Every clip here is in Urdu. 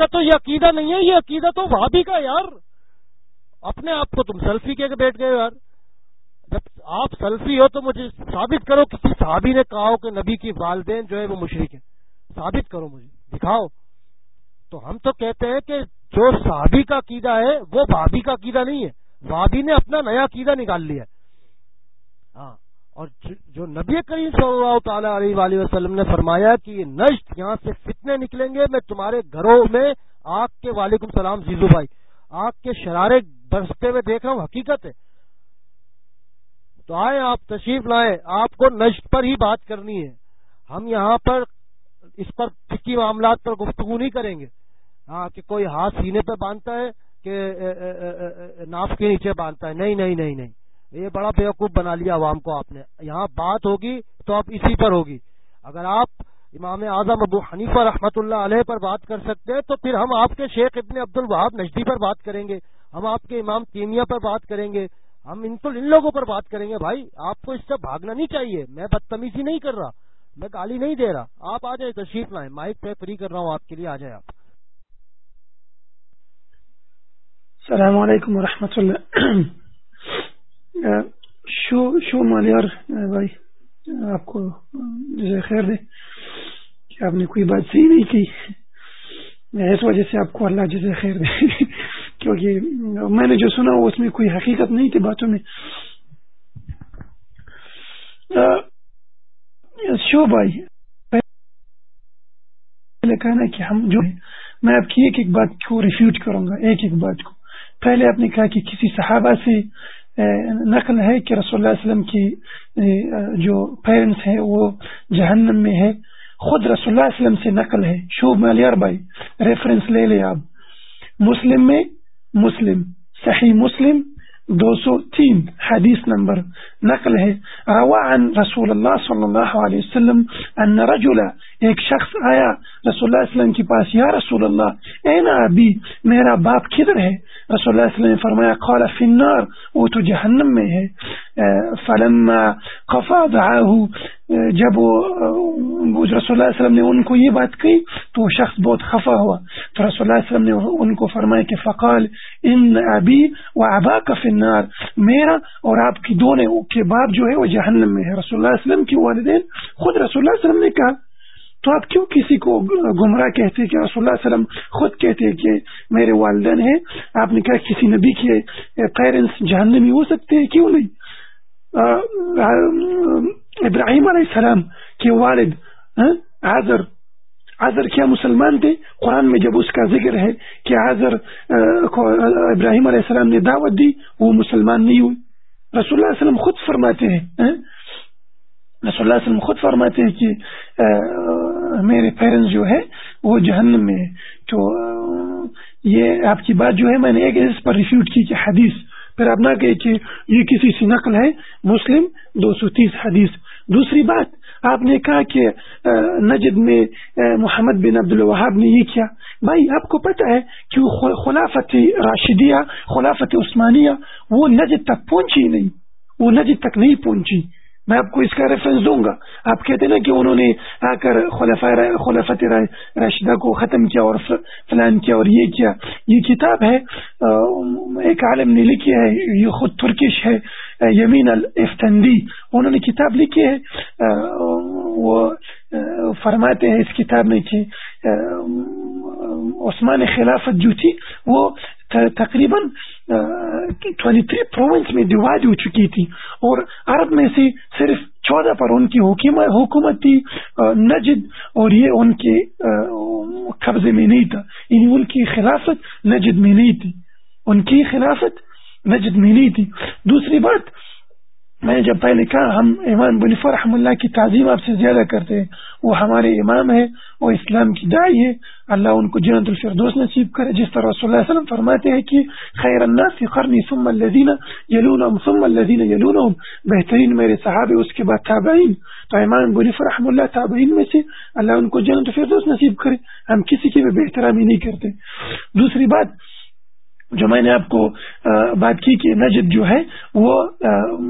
کا تو یہ عقیدہ نہیں ہے، یہ عقیدہ تو بھابھی کا یار۔ اپنے آپ کو تم سیلفی کے بیٹھ گئے یار۔ جب آپ سیلفی ہو تو مجھے ثابت کرو کسی صحابی نے کہا ہو کہ نبی کی والدین جو ہے وہ مشرق ہیں۔ ثابت کرو مجھے، دکھاؤ۔ تو ہم تو کہتے ہیں کہ جو صحابی کا عقیدہ ہے وہ بھابھی کا عقیدہ نہیں ہے۔ بھابھی نے اپنا نیا عقیدہ نکال لیا ہاں۔ اور جو نبی کریم صلی اللہ تعالی علیہ وآلہ وسلم نے فرمایا کہ یہ نشت یہاں سے فتنے نکلیں گے، میں تمہارے گھروں میں آگ کے وعلیکم السلام زیزو بھائی، آگ کے شرارے برستے ہوئے دیکھ رہا ہوں، حقیقت ہے۔ تو آئے آپ تشریف لائیں، آپ کو نشت پر ہی بات کرنی ہے۔ ہم یہاں پر اس پر فکی معاملات پر گفتگو نہیں کریں گے۔ ہاں کہ کوئی ہاتھ سینے پہ باندھتا ہے کہ ناف کے نیچے باندھتا ہے۔ نہیں نہیں نہیں نہیں۔ یہ بڑا بیوقوف بنا لیا عوام کو آپ نے۔ یہاں بات ہوگی تو اب اسی پر ہوگی۔ اگر آپ امام اعظم ابو حنیفہ رحمۃ اللہ علیہ پر بات کر سکتے ہیں تو پھر ہم آپ کے شیخ ابن عبد الوہاب نجدی پر بات کریں گے۔ ہم آپ کے امام کیمیا پر بات کریں گے۔ ہم ان تو ان لوگوں پر بات کریں گے۔ بھائی، آپ کو اس سے بھاگنا نہیں چاہیے۔ میں بدتمیزی نہیں کر رہا۔ میں گالی نہیں دے رہا۔ آپ آ جائیں، تشریف لائیں۔ مائک پہ فری کر رہا ہوں۔ آپ کے لیے آ جائیں آپ۔ السلام علیکم و اللہ۔ شو شو مالیار بھائی، آپ کو خیر دے کہ آپ نے کوئی بات صحیح نہیں کی۔ اس وجہ سے آپ کو اللہ جزے خیر دے۔ کیونکہ میں نے جو سنا اس میں کوئی حقیقت نہیں تھی باتوں میں۔ شو بھائی کہنا کہ ہم جو میں آپ کی ایک ایک بات کو ریفیوٹ کروں گا، ایک ایک بات کو۔ پہلے آپ نے کہا کہ کسی صحابہ سے نقل ہے کہ رسول اللہ علیہ وسلم کی جو پیرنٹس ہیں، وہ جہنم میں ہے خود رسول اللہ علیہ وسلم سے نقل ہے۔ شوب ملیار بھائی ریفرنس لے لے آپ۔ مسلم میں مسلم، صحیح مسلم دو سو تین حدیث نمبر نقل ہے۔ روا عن رسول اللہ صلی اللہ علیہ وسلم ان رجلا، ایک شخص آیا رسول اللہ علیہ وسلم کے پاس، یا رسول اللہ اے نا ابھی میرا باپ کدھر ہے؟ رسول اللہ علیہ وسلم نے فرمایا، قال، فی النار، وہ تو جہنم میں ہے۔ فلما قفا دعاہو جب وہ رسول اللہ علیہ وسلم نے ان کو یہ بات کہی، تو وہ شخص بہت خفا ہوا۔ تو رسول اللہ علیہ وسلم نے ان کو فرمایا کہ فقال، ان ابی و ابا کا فنار میرا اور آپ کی دونوں کے باپ جو ہے وہ جہنم میں ہے رسول اللہ علیہ وسلم کی والدین خود رسول اللہ علیہ وسلم نے کہا، تو آپ کیوں کسی کو گمراہ کہتے کہ رسول اللہ علیہ وسلم خود کہتے کہ میرے والدین ہیں؟ آپ نے کہا، کسی نبی کے پیرنٹس جہنمی ہو سکتے ہیں، کیوں نہیں؟ ابراہیم علیہ السلام کے والد آزر آزر کیا مسلمان تھے؟ قرآن میں جب اس کا ذکر ہے کہ آزر ابراہیم علیہ السلام نے دعوت دی، وہ مسلمان نہیں ہوئی رسول اللہ علیہ وسلم خود فرماتے ہیں رسول اللہ علیہ وسلم خود فرماتے ہیں کہ میرے پیرنٹس جو ہے وہ جہنم میں تو یہ آپ کی بات جو ہے، میں نے ایک اس پر ریفیوٹ کی کہ حدیث پھر آپ نہ کہ یہ کسی سی نقل ہے، مسلم، دو سو تیس حدیث۔ دوسری بات، آپ نے کہا کہ نجد میں محمد بن عبد الوہاب نے یہ کیا۔ بھائی، آپ کو پتہ ہے کہ خلافت راشدیہ، خلافت عثمانیہ، وہ نجد تک پہنچی نہیں۔ وہ نجد تک نہیں پہنچی۔ میں آپ کو اس کا ریفرنس دوں گا۔ آپ کہتے نا کہ انہوں نے آ کر خلافت راشدہ کو ختم کیا اور فلان کیا اور یہ کیا۔ یہ کتاب ہے ایک عالم نے لکھی ہے، یہ خود ترکش ہے، یمین الفتندی انہوں نے کتاب لکھی ہے وہ فرماتے ہیں اس کتاب میں کہ عثمان خلافت جو تھی، وہ تقریباً ٹوینٹی تھری پروونس میں ڈیوائڈ ہو چکی تھی۔ اور عرب میں سے صرف چودہ پر ان کی حکومت تھی نجد اور یہ ان کے قبضے میں نہیں تھا۔ یعنی ان کی خلافت نجد میں نہیں تھی۔ ان کی خلافت نجد میں نہیں تھی۔ دوسری بات میں نے جب پہلے کہا، ہم امام بنفر رحم اللہ کی تعظیم آپ سے زیادہ کرتے ہیں، وہ ہمارے امام ہے وہ اسلام کی دائی ہے۔ اللہ ان کو جنت الفردوس نصیب کرے، جس طرح صلی اللہ علیہ وسلم فرماتے ہیں کہ، خیر الناس قرنی ثم الذین یلونہم ثم الذین یلونہم۔ بہترین میرے صحابے اس کے بعد تابعین۔ تو امام بنفر رحم اللہ تابعین میں سے اللہ ان کو جنت الفردوس نصیب کرے۔ ہم کسی کی بھی بہترامی نہیں کرتے۔ دوسری بات جو میں نے آپ کو بات کی کہ نجد جو ہے، وہ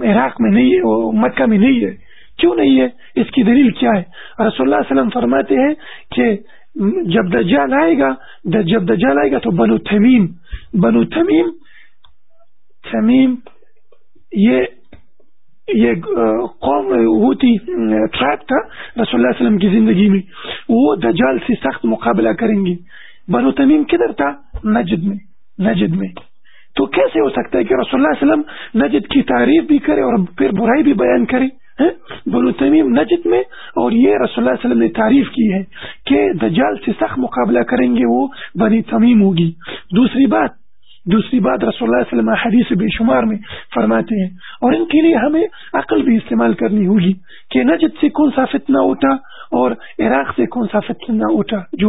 عراق میں نہیں ہے، وہ مکہ میں نہیں ہے۔ کیوں نہیں ہے؟ اس کی دلیل کیا ہے؟ رسول اللہ علیہ وسلم فرماتے ہیں کہ جب دجال آئے گا جب دجال آئے گا تو بنو تھمیم بنو تھمیم تھمیم یہ یہ قوم وہ تھی ٹریک تھا رسول اللہ وسلم کی زندگی میں۔ وہ دجال سے سخت مقابلہ کریں گے۔ بنو تمیم کدھر تھا؟ نجد میں۔ نجد میں۔ تو کیسے ہو سکتا ہے کہ رسول اللہ وسلم نجد کی تعریف بھی کرے اور پھر برائی بھی بیان کرے؟ ہاں؟ بنو تمیم نجد میں اور یہ رسول اللہ وسلم نے تعریف کی ہے کہ دجال سے سخت مقابلہ کریں گے وہ بنی تمیم ہوگی۔ دوسری بات دوسری بات رسول اللہ علیہ وسلم حدیث بے شمار میں فرماتے ہیں اور ان کے لیے ہمیں عقل بھی استعمال کرنی ہوگی کہ نجد سے کون سا فتنہ اٹھا اور عراق سے کون سا فتنہ اٹھا جو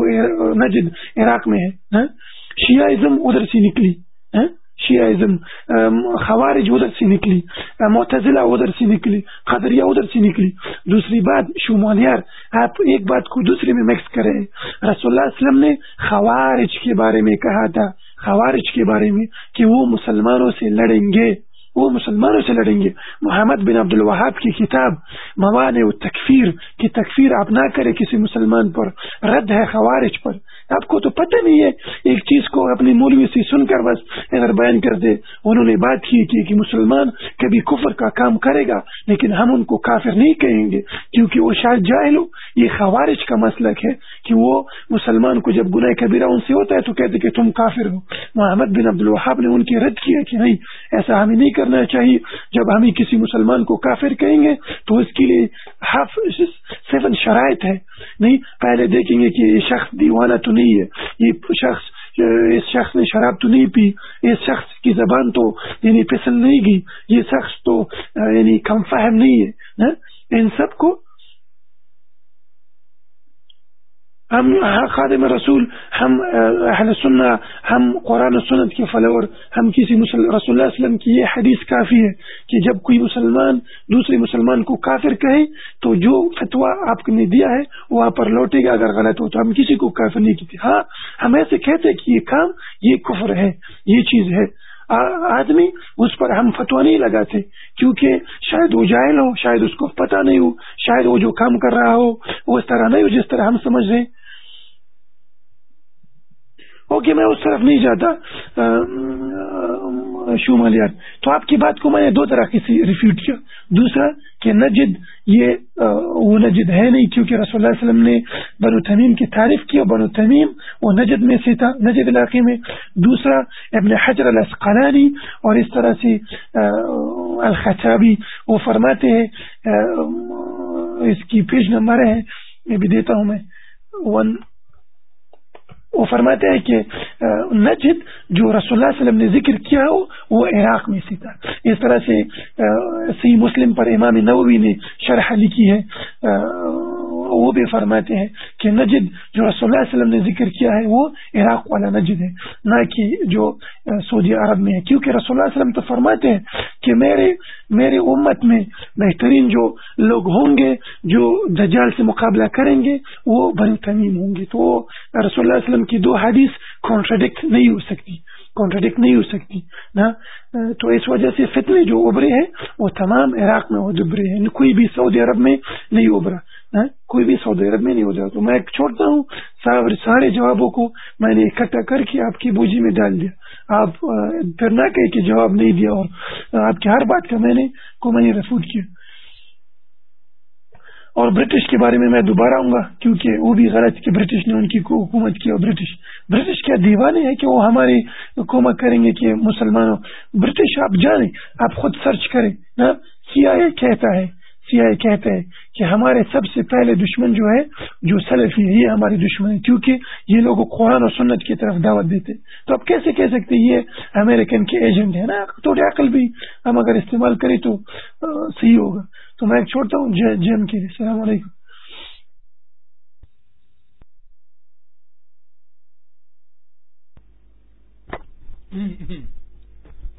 نجد عراق میں ہے۔ ہاں؟ شیعزم ادھر سے نکلی شیعزم خوارج ادھر سے نکلی معتزلہ ادھر سے نکلی خدریہ ادھر سے نکلی. دوسری بات، شمالیار، آپ ایک بات کو دوسرے میں مکس کریں. رسول اللہ علیہ وسلم نے خوارج کے بارے میں کہا تھا، خوارج کے بارے میں، کہ وہ مسلمانوں سے لڑیں گے. وہ مسلمانوں سے لڑیں گے۔ محمد بن عبد الوہاب کی کتاب موان و تکفیر کی تکفیر آپ نہ کرے کسی مسلمان پر رد ہے خوارج پر۔ آپ کو تو پتہ نہیں ہے ایک چیز کو اپنی مولوی سے سن کر بس اگر بیان کر دے انہوں نے بات کی کہ, کہ مسلمان کبھی کفر کا کام کرے گا لیکن ہم ان کو کافر نہیں کہیں گے کیونکہ وہ شاید جاہل ہو۔ یہ خوارج کا مسلک ہے کہ وہ مسلمان کو جب گناہ کبیرہ ان سے ہوتا ہے تو کہتے کہ تم کافر ہو۔ محمد بن عبد الوہاب نے ان کی رد کیا کہ نہیں ایسا ہمیں نہیں کرنا چاہیے۔ جب ہمیں کسی مسلمان کو کافر کہیں گے، تو اس کے لیے ہاف سیون شرائط ہے نہیں، پہلے دیکھیں گے کہ یہ شخص دیوانہ تو نہیں ہے۔ یہ شخص اس شخص نے شراب تو نہیں پی۔ اس شخص کی زبان تو یعنی پسند نہیں گئی۔ یہ شخص تو یعنی کم فہم نہیں ہے۔ ہاں؟ ان سب کو ہم خادم رسول، ہم اہل سننا ہم قرآن و سنت کے فلور ہم کسی رسول اللہ علیہ وسلم کی یہ حدیث کافی ہے کہ جب کوئی مسلمان دوسرے مسلمان کو کافر کہے تو جو فتوا آپ نے دیا ہے وہ آپ پر لوٹے گا اگر غلط ہو تو ہم کسی کو کافر نہیں کہتے۔ ہاں ہم ایسے کہتے کہ یہ کام، یہ کفر ہے، یہ چیز ہے۔ آدمی اس پر ہم فتوا نہیں لگاتے کیونکہ شاید وہ جائل ہو، شاید اس کو پتہ نہیں ہو، شاید وہ جو کام کر رہا ہو وہ اس طرح نہیں ہو جس طرح ہم سمجھ رہے ہیں۔ اوکے میں اس طرف نہیں جاتا شمالیات تو آپ کی بات کو میں نے دو طرح سے ریفیوٹ کیا۔ دوسرا، کہ نجد، یہ وہ نجد ہے نہیں کیونکہ رسول اللہ علیہ وسلم نے بنو تمیم کی تعریف کی اور بنو تمیم وہ نجد میں سے تھا، نجد علاقے میں۔ دوسرا، ابن حجر الاسقلانی اور اس طرح سے الخطابی، وہ فرماتے ہیں اس کی پیج نمبر ہے، یہ بھی دیتا ہوں میں۔ ون وہ فرماتے ہیں کہ نجد جو رسول اللہ علیہ وسلم نے ذکر کیا ہو، وہ عراق میں سے تھا۔ اس طرح سے سی مسلم پر امام نووی نے شرح لکھی ہے۔ وہ بھی فرماتے ہیں کہ نجد جو رسول اللہ علیہ وسلم نے ذکر کیا ہے، وہ عراق والا نجد ہے۔ نہ کہ جو سعودی عرب میں ہے۔ کیونکہ رسول اللہ علیہ وسلم تو فرماتے ہیں کہ میرے میرے امت میں بہترین جو لوگ ہوں گے، جو دجال سے مقابلہ کریں گے، وہ بنی تمیم ہوں گے۔ تو رسول اللہ علیہ وسلم کی دو حدیث کانٹراڈکٹ نہیں ہو سکتی کانٹراڈکٹ نہیں ہو سکتی، نا؟ تو اس وجہ سے فتنے جو ابھرے ہیں، وہ تمام عراق میں ابھرے ہیں، کوئی بھی سعودی عرب میں نہیں ابھرا کوئی بھی سعودی عرب میں نہیں ابھرا۔ تو میں چھوڑتا ہوں سارے جوابوں کو، میں نے اکٹھا کر کے آپ کی بوجھی میں ڈال دیا۔ آپ پھر نہ کہ جواب نہیں دیا اور آپ کی ہر بات کا میں نے، کو میں نے ریفوٹ کیا۔ اور برٹش کے بارے میں میں دوبارہ آؤں گا، کیونکہ وہ بھی غلط کہ برٹش نے ان کی حکومت کی اور برٹش برٹش کیا دیوانے ہیں کہ وہ ہماری حکومت کریں گے کہ مسلمانوں. برٹش آپ جانیں، آپ خود سرچ کریں، نا؟ کیا کہتا ہے سی آئی کہتا ہے کہ ہمارے سب سے پہلے دشمن جو ہے، جو سلفی یہ ہمارے دشمن ہے کیونکہ یہ لوگ قرآن اور سنت کی طرف دعوت دیتے تو آپ کیسے کہہ سکتے یہ امریکن کے ایجنٹ ہے نا تھوڑی عقل بھی ہم اگر استعمال کریں تو صحیح ہوگا۔ تو میں چھوڑتا ہوں جیم کے لیے۔ السلام علیکم۔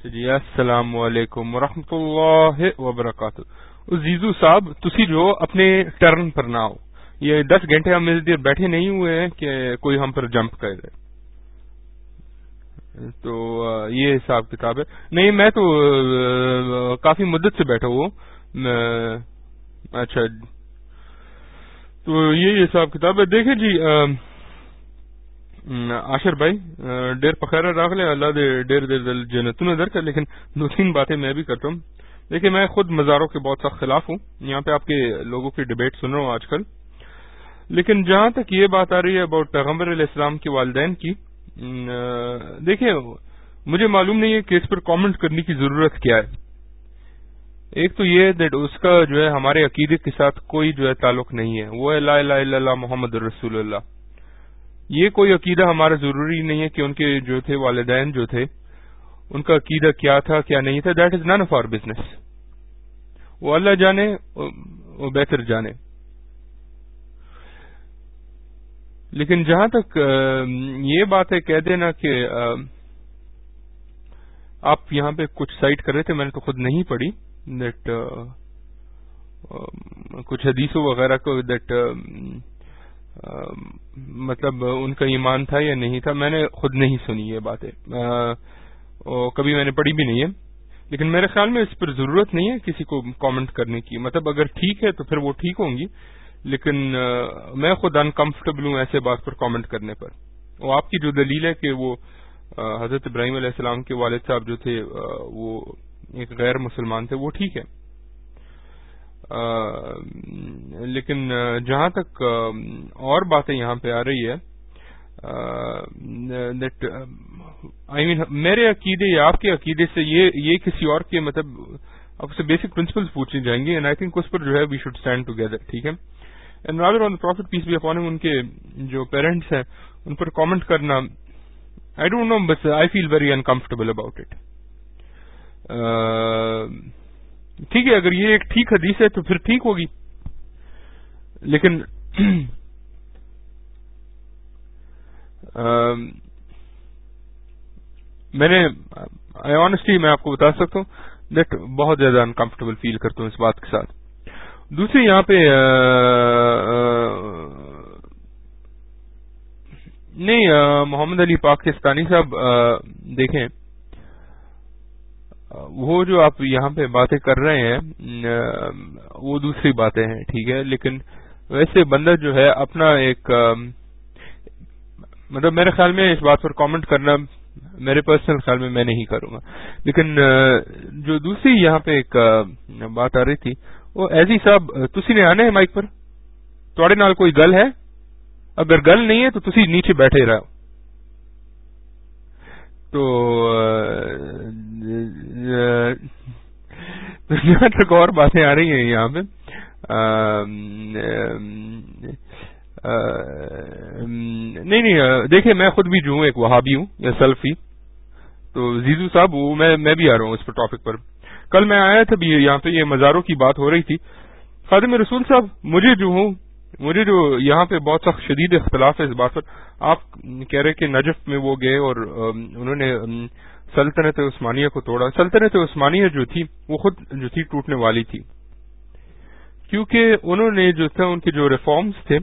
جی السلام علیکم ورحمۃ اللہ وبرکاتہ۔ زیزو صاحب، تسی جو اپنے ٹرن پر نہ ہو یہ دس گھنٹے ہم اس دیر بیٹھے نہیں ہوئے ہیں کہ کوئی ہم پر جمپ کر دے۔ تو یہ حساب کتاب ہے۔ نہیں، میں تو کافی مدت سے بیٹھا ہوں۔ اچھا۔ تو یہ حساب کتاب ہے۔ دیکھیں جی آشر بھائی ڈیر پخیر راغ لے اللہ دے ڈیر دیر دل جنتوں در کر، لیکن دو تین باتیں میں بھی کرتا ہوں۔ دیکھیں میں خود مزاروں کے بہت سخت خلاف ہوں۔ یہاں پہ آپ کے لوگوں کی ڈبیٹ سن رہا ہوں آج کل۔ لیکن جہاں تک یہ بات آ رہی ہے اباؤٹ پیغمبر علیہ السلام کے والدین کی دیکھیں مجھے معلوم نہیں ہے کہ اس پر کامنٹ کرنے کی ضرورت کیا ہے۔ ایک تو یہ دیٹ اس کا جو ہے ہمارے عقیدے کے ساتھ کوئی جو ہے تعلق نہیں ہے۔ وہ لا الہ الا اللہ محمد رسول اللہ۔ یہ کوئی عقیدہ ہمارا ضروری نہیں ہے کہ ان کے جو تھے والدین جو تھے، ان کا عقیدہ کیا تھا، کیا نہیں تھا۔ That is none of our business وہ اللہ جانے، وہ بہتر جانے۔ لیکن جہاں تک یہ بات ہے، کہہ دینا کہ آپ یہاں پہ کچھ سائٹ کر رہے تھے، میں نے تو خود نہیں پڑھی دیٹ کچھ حدیثوں وغیرہ کو دیٹ مطلب ان کا ایمان تھا یا نہیں تھا، میں نے خود نہیں سنی یہ باتیں۔ کبھی میں نے پڑھی بھی نہیں ہے۔ لیکن میرے خیال میں اس پر ضرورت نہیں ہے کسی کو کامنٹ کرنے کی۔ مطلب اگر ٹھیک ہے تو پھر وہ ٹھیک ہوں گی، لیکن میں خود انکمفرٹیبل ہوں ایسے بات پر کامنٹ کرنے پر۔ وہ آپ کی جو دلیل ہے کہ وہ حضرت ابراہیم علیہ السلام کے والد صاحب جو تھے وہ ایک غیر مسلمان تھے، وہ ٹھیک ہے لیکن جہاں تک اور باتیں یہاں پہ آ رہی ہے آئی مین، میرے عقیدے یا آپ کے عقیدے سے یہ کسی اور کے مطلب آپ سے بیسک پرنسپلس پوچھنے جائیں گے اینڈ آئی تھنک اس پر جو ہے وی شوڈ اسٹینڈ ٹوگیدر ٹھیک ہے؟ And rather on prophet peace be upon him کے جو پیرنٹس ہیں، ان پر کامنٹ کرنا آئی ڈونٹ نو بس I feel very uncomfortable about it ٹھیک ہے، اگر یہ ایک ٹھیک حدیث ہے تو پھر ٹھیک ہوگی، لیکن میں نے آنےسٹلی میں آپ کو بتا سکتا ہوں دیٹ بہت زیادہ انکمفرٹیبل فیل کرتا ہوں اس بات کے ساتھ۔ دوسری یہاں پہ نہیں محمد علی پاکستانی صاحب دیکھیں، وہ جو آپ یہاں پہ باتیں کر رہے ہیں وہ دوسری باتیں ہیں، ٹھیک ہے، لیکن ویسے بندہ جو ہے اپنا ایک مطلب میرے خیال میں اس بات پر کامنٹ کرنا میرے پرسنل خیال میں میں نہیں کروں گا۔ لیکن جو دوسری یہاں پہ ایک بات آ رہی تھی، وہ ایزی صاحب تسی نے آنے مائک پر؟ تھوڑے نال کوئی گل ہے؟ اگر گل نہیں ہے تو تسی نیچے بیٹھے رہو۔ تو جہاں تک اور باتیں آ رہی ہیں یہاں پہ۔ نہیں نہیں دیکھیں، میں خود بھی جو ہوں، ایک وہابی ہوں، یا سلفی تو زیزو صاحب، وہ میں بھی آ رہا ہوں اس پر ٹاپک پر۔ کل میں آیا تھا، بھی یہاں پہ یہ مزاروں کی بات ہو رہی تھی۔ خادم رسول صاحب، مجھے جو ہوں، مجھے جو یہاں پہ بہت سخت شدید اختلاف ہے اس بات پر، آپ کہہ رہے کہ نجف میں وہ گئے اور انہوں نے سلطنت عثمانیہ کو توڑا۔ سلطنت عثمانیہ جو تھی، وہ خود جو تھی ٹوٹنے والی تھی۔ کیونکہ انہوں نے جو تھا ان کے جو ریفارمز تھے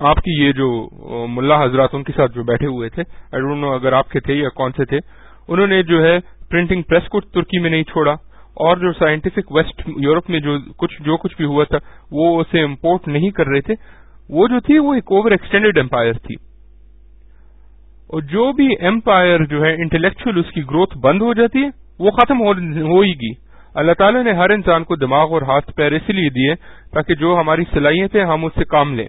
آپ کی یہ جو ملا حضرات ان کے ساتھ جو بیٹھے ہوئے تھے آئی ڈونٹ نو اگر آپ کے تھے یا کون سے تھے، انہوں نے جو ہے پرنٹنگ پریس کو ترکی میں نہیں چھوڑا، اور جو سائنٹیفک ویسٹ یورپ میں جو کچھ جو کچھ بھی ہوا تھا، وہ اسے امپورٹ نہیں کر رہے تھے۔ وہ جو تھی، وہ ایک اوور ایکسٹینڈیڈ امپائر تھی۔ اور جو بھی امپائر جو ہے انٹلیکچل اس کی گروتھ بند ہو جاتی ہے، وہ ختم ہو ہی گی اللہ تعالیٰ نے ہر انسان کو دماغ اور ہاتھ پیر اس لیے دیے تاکہ جو ہماری صلاحیتیں ہم اس سے کام لیں۔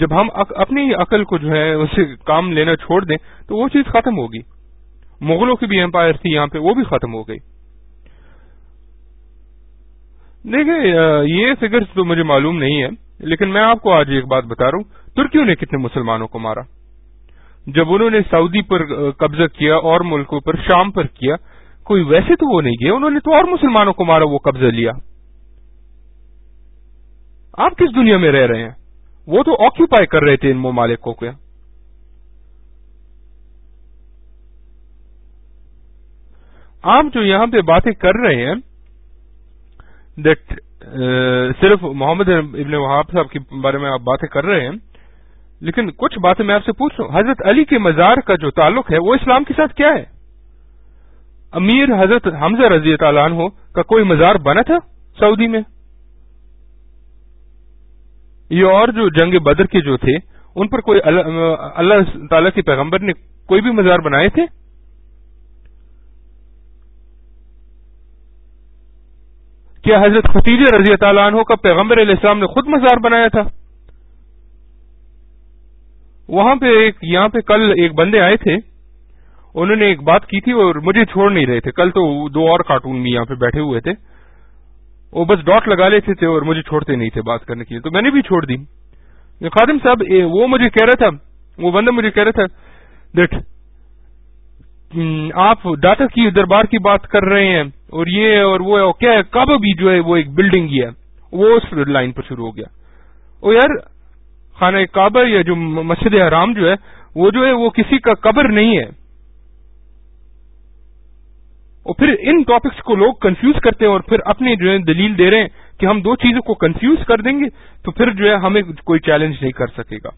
جب ہم اپنی عقل کو جو ہے اسے کام لینا چھوڑ دیں تو وہ چیز ختم ہوگی۔ مغلوں کی بھی امپائر تھی یہاں پہ، وہ بھی ختم ہو گئی۔ دیکھیں یہ فگرز تو مجھے معلوم نہیں ہے لیکن میں آپ کو آج ایک بات بتا رہا ہوں۔ ترکیوں نے کتنے مسلمانوں کو مارا۔ جب انہوں نے سعودی پر قبضہ کیا اور ملکوں پر شام پر کیا، کوئی ویسے تو وہ نہیں گیا انہوں نے تو اور مسلمانوں کو مارا، وہ قبضہ لیا۔ آپ کس دنیا میں رہ رہے ہیں؟ وہ تو آکوپائی کر رہے تھے ان ممالکوں کو۔ آپ جو یہاں پہ باتیں کر رہے ہیں دیٹ صرف محمد ابن وہاب صاحب کے بارے میں آپ باتیں کر رہے ہیں، لیکن کچھ باتیں میں آپ سے پوچھ رہا ہوں۔ حضرت علی کے مزار کا جو تعلق ہے، وہ اسلام کے ساتھ کیا ہے؟ امیر حضرت حمزہ رضی تعالیٰ عنہ کا کوئی مزار بنا تھا سعودی میں؟ یہ اور جو جنگ بدر کے جو تھے، ان پر کوئی اللہ تعالی کے پیغمبر نے کوئی بھی مزار بنائے تھے؟ کیا حضرت ختیج رضی تعالیٰ عنہ کا پیغمبر علیہ السلام نے خود مزار بنایا تھا؟ وہاں پہ ایک یہاں پہ کل ایک بندے آئے تھے۔ انہوں نے ایک بات کی تھی اور مجھے چھوڑ نہیں رہے تھے۔ کل تو دو اور کارٹون بھی یہاں پہ بیٹھے ہوئے تھے۔ وہ بس ڈاٹ لگا لیتے تھے اور مجھے چھوڑتے نہیں تھے بات کرنے کے لیے، تو میں نے بھی چھوڑ دی۔ خادم صاحب وہ مجھے کہہ رہا تھا، وہ بندہ مجھے کہہ رہا تھا دیٹ آپ ڈاٹا کی دربار کی بات کر رہے ہیں اور یہ اور وہ کیا ہے، کعبہ بھی جو ہے وہ ایک بلڈنگ ہی ہے، وہ اس لائن پر شروع ہو گیا۔ او یار، خانہ کعبہ یا جو مسجد حرام جو ہے، وہ جو ہے وہ کسی کا قبر نہیں ہے۔ اور پھر ان ٹاپکس کو لوگ کنفیوز کرتے ہیں اور پھر اپنی جو ہے دلیل دے رہے ہیں کہ ہم دو چیزوں کو کنفیوز کر دیں گے، تو پھر جو ہے ہمیں کوئی چیلنج نہیں کر سکے گا۔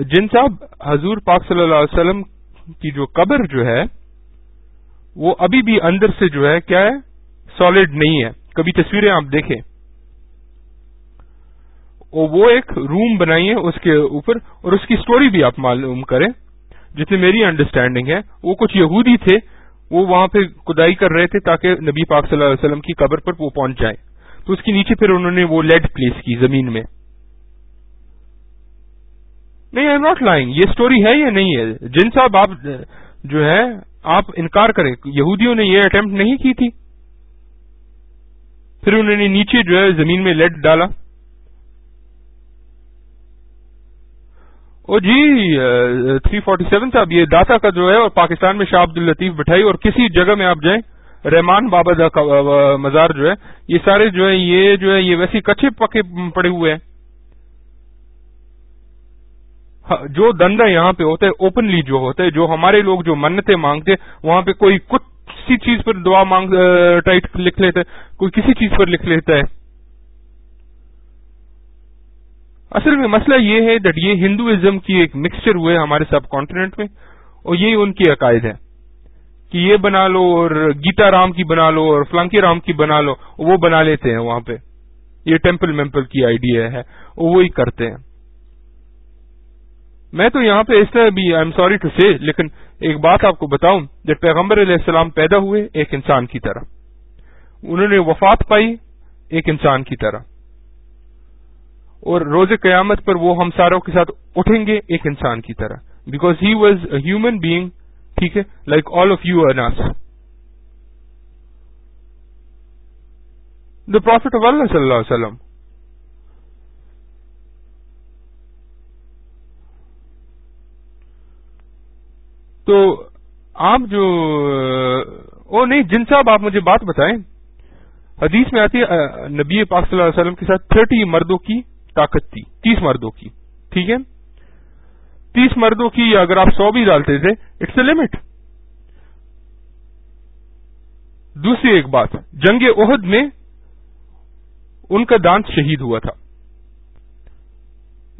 جن صاحب، حضور پاک صلی اللہ علیہ وسلم کی جو قبر جو ہے، وہ ابھی بھی اندر سے جو ہے، کیا ہے؟ سالڈ نہیں ہے۔ کبھی تصویریں آپ دیکھیں۔ وہ ایک روم بنائی ہے اس کے اوپر اور اس کی سٹوری بھی آپ معلوم کریں۔ جتنی میری انڈرسٹینڈنگ ہے، وہ کچھ یہودی تھے، وہ وہاں پہ کدائی کر رہے تھے تاکہ نبی پاک صلی اللہ علیہ وسلم کی قبر پر وہ پہنچ جائے تو اس کے نیچے پھر انہوں نے وہ لیڈ پلیس کی زمین میں۔ نہیں آئی ناٹ لائنگ یہ سٹوری ہے یا نہیں ہے؟ جن صاحب آپ، جو ہے، آپ انکار کریں، یہودیوں نے یہ اٹمپٹ نہیں کی تھی۔ پھر انہوں نے نیچے جو ہے زمین میں لیڈ ڈالا۔ O G three forty seven صاحب یہ داتا کا جو ہے اور پاکستان میں شاہ عبد الطیف بٹھائی اور کسی جگہ میں آپ جائیں، رحمان بابا کا مزار جو ہے، یہ سارے جو ہے یہ جو ہے یہ ویسے کچے پکے پڑے ہوئے ہیں۔ ہاں، جو دندا یہاں پہ ہوتا ہے اوپنلی جو ہوتا ہے، جو ہمارے لوگ جو منتیں مانگتے وہاں پہ کوئی کچھ کسی چیز پر دعا مانگ ٹائٹ لکھ لیتا ہے، کوئی کسی چیز پر لکھ لیتا ہے۔ اصل میں مسئلہ یہ ہے دیٹ یہ ہندوازم کی ایک مکسچر ہوئے ہمارے سب کانٹیننٹ میں اور یہی ان کی عقائد ہے کہ یہ بنا لو اور گیتا رام کی بنا لو اور فلانکی رام کی بنا لو وہ بنا لیتے ہیں وہاں پہ۔ یہ ٹیمپل میمپل کی آئیڈیا ہے وہ وہی کرتے ہیں۔ میں تو یہاں پہ اس طرح بھی I am sorry to see لیکن ایک بات آپ کو بتاؤں جب پیغمبر علیہ السلام پیدا ہوئے ایک انسان کی طرح۔ انہوں نے وفات پائی ایک انسان کی طرح۔ اور روز قیامت پر وہ ہم ساروں کے ساتھ اٹھیں گے ایک انسان کی طرح. Because he was a human being ٹھیک ہے؟ لائک آل آف یو ارناس دا پروفیٹ آف اللہ صلی اللہ علیہ وسلم تو آپ جو، او نہیں، جن صاحب آپ مجھے بات بتائیں، حدیث میں آتی ہے نبی پاک صلی اللہ علیہ وسلم کے ساتھ تھرٹی مردوں کی طاقت تھی، تیس مردوں کی، ٹھیک ہے؟ تیس مردوں کی اگر آپ سو بھی ڈالتے تھے اٹس اے لمٹ دوسری ایک بات، جنگ عہد میں ان کا دانت شہید ہوا تھا۔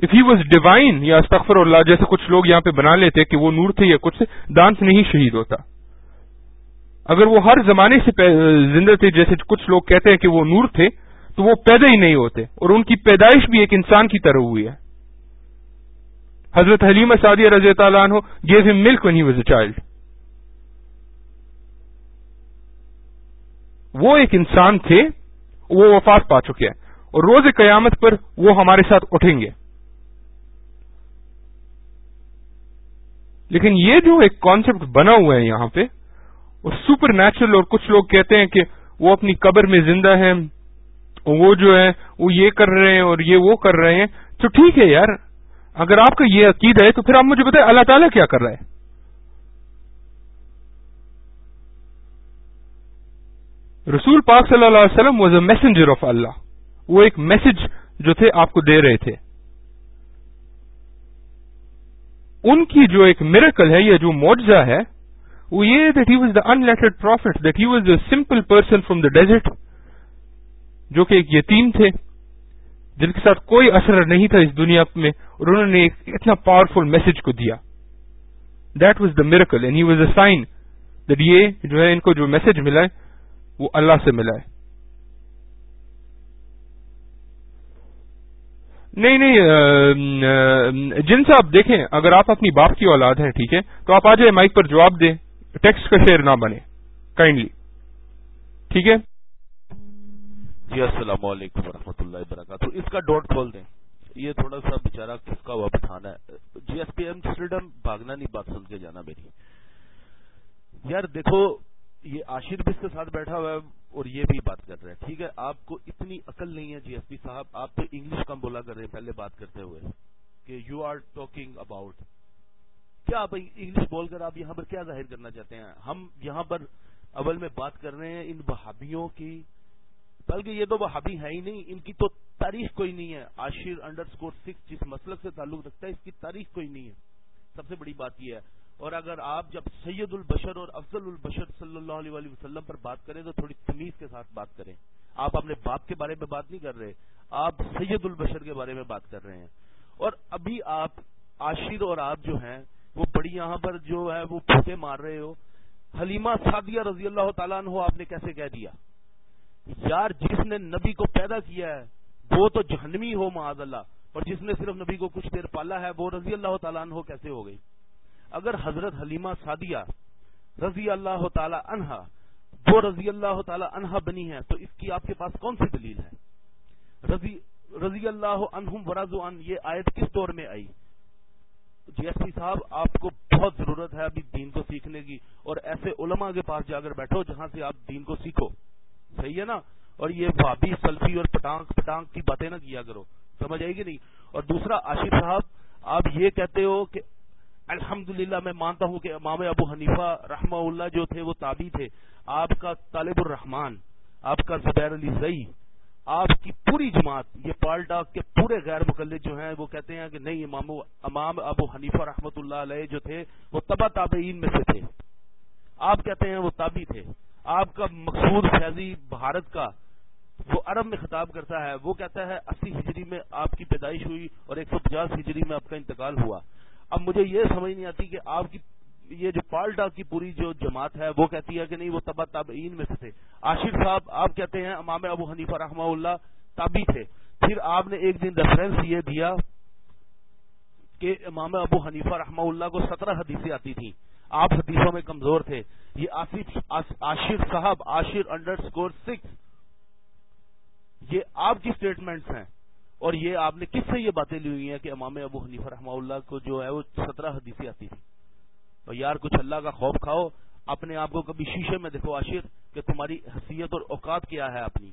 اف ہی واز ڈیوائن یا استغفر اللہ، جیسے کچھ لوگ یہاں پہ بنا لیتے کہ وہ نور تھے یا کچھ سے دانت نہیں شہید ہوتا۔ اگر وہ ہر زمانے سے زندہ تھے، جیسے کچھ لوگ کہتے ہیں کہ وہ نور تھے تو وہ پیدا ہی نہیں ہوتے اور ان کی پیدائش بھی ایک انسان کی طرح ہوئی ہے۔ حضرت حلیمہ سعدیہ رضی تعالیٰ عنہ gave him milk when he was a child وہ ایک انسان تھے، وہ وفات پا چکے ہیں اور روز قیامت پر وہ ہمارے ساتھ اٹھیں گے۔ لیکن یہ جو ایک کانسیپٹ بنا ہوا ہے یہاں پہ، وہ سپر نیچرل اور کچھ لوگ کہتے ہیں کہ وہ اپنی قبر میں زندہ ہیں۔ وہ جو ہے، وہ یہ کر رہے ہیں اور یہ وہ کر رہے ہیں، تو ٹھیک ہے یار۔ اگر آپ کا یہ عقید ہے، تو پھر آپ مجھے بتائیں، اللہ تعالیٰ کیا کر رہا ہے؟ رسول پاک صلی اللہ علیہ وسلم واز اے میسنجر آف اللہ وہ ایک میسج جو تھے، آپ کو دے رہے تھے۔ ان کی جو ایک میریکل ہے، یا جو معجزہ ہے، وہ یہ that he was the unlettered prophet that he was a simple person from the desert جو کہ ایک یتیم تھے، جن کے ساتھ کوئی اثر نہیں تھا اس دنیا میں، اور انہوں نے ایک اتنا پاورفل میسج کو دیا۔ That was the miracle and he was a sign that یہ جو ہے، ان کو جو میسج ملا ہے، وہ اللہ سے ملا ہے۔ نہیں نہیں جن صاحب دیکھیں، اگر آپ اپنی باپ کی اولاد ہیں، ٹھیک ہے، تو آپ آ جائیں مائک پر جواب دیں، ٹیکسٹ کا شیئر نہ بنے، کائنڈلی۔ ٹھیک ہے؟ جی السلام علیکم ورحمۃ اللہ وبرکاتہ۔ اس کا ڈوٹ کھول دیں۔ یہ تھوڑا سا بےچارا کس کا ہوا بٹھانا ہے۔ G S P M freedom بھاگنا نہیں بات سن کے جانا میری۔ یار دیکھو، یہ آشر بھی اس کے ساتھ بیٹھا ہوا ہے اور یہ بھی بات کر رہے ہیں، ٹھیک ہے؟ آپ کو اتنی عقل نہیں ہے جی ایس پی صاحب، آپ تو انگلش کم بولا کر رہے ہیں پہلے بات کرتے ہوئے کہ یو آر ٹاکنگ اباؤٹ کیا آپ انگلش بول کر آپ یہاں پر کیا ظاہر کرنا چاہتے ہیں؟ ہم یہاں پر اول میں بات کر رہے ہیں ان بہابیوں کی بلکہ یہ تو بہابی ہے ہی نہیں، ان کی تو تاریخ کوئی نہیں ہے۔ عاشر انڈر اسکور سکس جس مسلک سے تعلق رکھتا ہے، اس کی تاریخ کوئی نہیں ہے۔ سب سے بڑی بات یہ ہے۔ اور اگر آپ جب سید البشر اور افضل البشر صلی اللہ علیہ وسلم پر بات کریں، تو تھوڑی تمیز کے ساتھ بات کریں۔ آپ اپنے باپ کے بارے میں بات نہیں کر رہے، آپ سید البشر کے بارے میں بات کر رہے ہیں۔ اور ابھی آپ عاشر اور آپ جو ہیں، وہ بڑی یہاں پر جو ہے، وہ پھوٹے مار رہے ہو۔ حلیمہ سعدیہ رضی اللہ تعالیٰ عنہ آپ نے کیسے کہہ دیا؟ یار جس نے نبی کو پیدا کیا ہے، وہ تو جہنمی ہو معاذ اللہ اور جس نے صرف نبی کو کچھ دیر پالا ہے، وہ رضی اللہ تعالیٰ عنہ کیسے ہو گئی؟ اگر حضرت حلیمہ سعدیہ رضی اللہ تعالی عنہا وہ رضی اللہ تعالی عنہا بنی ہے تو اس کی آپ کے پاس کون سی دلیل ہے؟ رضی رضی اللہ عنہم ورض عن یہ آیت کس دور میں آئی؟ جی ایس پی صاحب، آپ کو بہت ضرورت ہے ابھی دین کو سیکھنے کی، اور ایسے علماء کے پاس جا کر بیٹھو جہاں سے آپ دین کو سیکھو۔ صحیح ہے نا؟ اور یہ بھابی سلفی اور پٹانک پٹانک کی باتیں نہ کیا کرو، سمجھ آئے گی نہیں؟ اور دوسرا، آشف صاحب، آپ یہ کہتے ہو کہ الحمد میں مانتا ہوں کہ امام ابو حنیفہ رحمہ اللہ جو تھے وہ تابی تھے۔ آپ کا طالب الرحمان آپ کا زبیر علی زئی، آپ کی پوری جماعت، یہ پالٹا کے پورے غیر مقلد جو ہیں، وہ کہتے ہیں کہ نہیں، امام امام ابو حنیفہ رحمۃ اللہ علیہ جو تھے وہ تبا تابعین میں سے تھے۔ آپ کہتے ہیں وہ تابی تھے۔ آپ کا مقصود فیضی بھارت کا وہ عرب میں خطاب کرتا ہے، وہ کہتا ہے، اسی ہجری میں آپ کی پیدائش ہوئی اور ایک سو پچاس ہجری میں آپ کا انتقال ہوا۔ اب مجھے یہ سمجھ نہیں آتی کہ آپ کی یہ جو پالٹا کی پوری جو جماعت ہے، وہ کہتی ہے کہ نہیں، وہ تبا تابعین میں سے تھے۔ عاشق صاحب، آپ کہتے ہیں، امام ابو حنیفہ رحمہ اللہ تابی تھے۔ پھر آپ نے ایک دن ریفرنس یہ دیا کہ امام ابو حنیفہ رحمہ اللہ کو سترہ حدیثیں آتی تھیں۔ آپ حدیثوں میں کمزور تھے۔ یہ آصف عاشر صاحب، عاشر انڈر اسکور سکس یہ آپ کی اسٹیٹمنٹس ہیں۔ اور یہ آپ نے کس سے یہ باتیں لی ہوئی ہیں کہ امام ابو حنیفہ رحمہ اللہ کو جو ہے وہ سترہ حدیثیں آتی تھی اور یار، کچھ اللہ کا خوف کھاؤ، اپنے آپ کو کبھی شیشے میں دیکھو عاشر کہ تمہاری حیثیت اور اوقات کیا ہے اپنی۔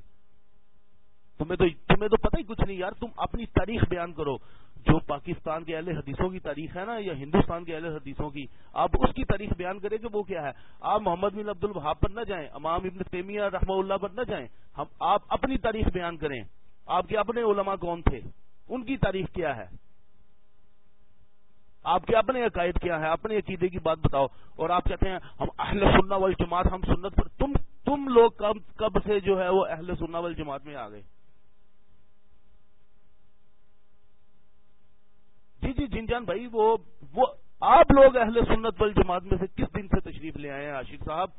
تمہیں تو تمہیں تو پتہ ہی کچھ نہیں یار، تم اپنی تاریخ بیان کرو۔ جو پاکستان کے اہل حدیثوں کی تاریخ ہے نا، یا ہندوستان کے اہل حدیثوں کی، آپ اس کی تاریخ بیان کریں کہ وہ کیا ہے؟ آپ محمد بن عبد الوہاب پر نہ جائیں، امام ابن تیمیہ رحمہ اللہ پر نہ جائیں، ہم آپ اپنی تاریخ بیان کریں۔ آپ کے اپنے علماء کون تھے؟ ان کی تاریخ کیا ہے؟ آپ کے اپنے عقائد کیا ہے اپنے عقیدے کی بات بتاؤ۔ اور آپ کہتے ہیں، ہم اہل سننا وال جماعت ہم سنت پر تم تم لوگ کب کب سے جو ہے وہ اہل سننا وال جماعت میں آ گئے؟ جی جی جن جان بھائی، وہ وہ آپ لوگ اہل سنت وال جماعت میں سے کس دن سے تشریف لے آئے ہیں؟ عاشق صاحب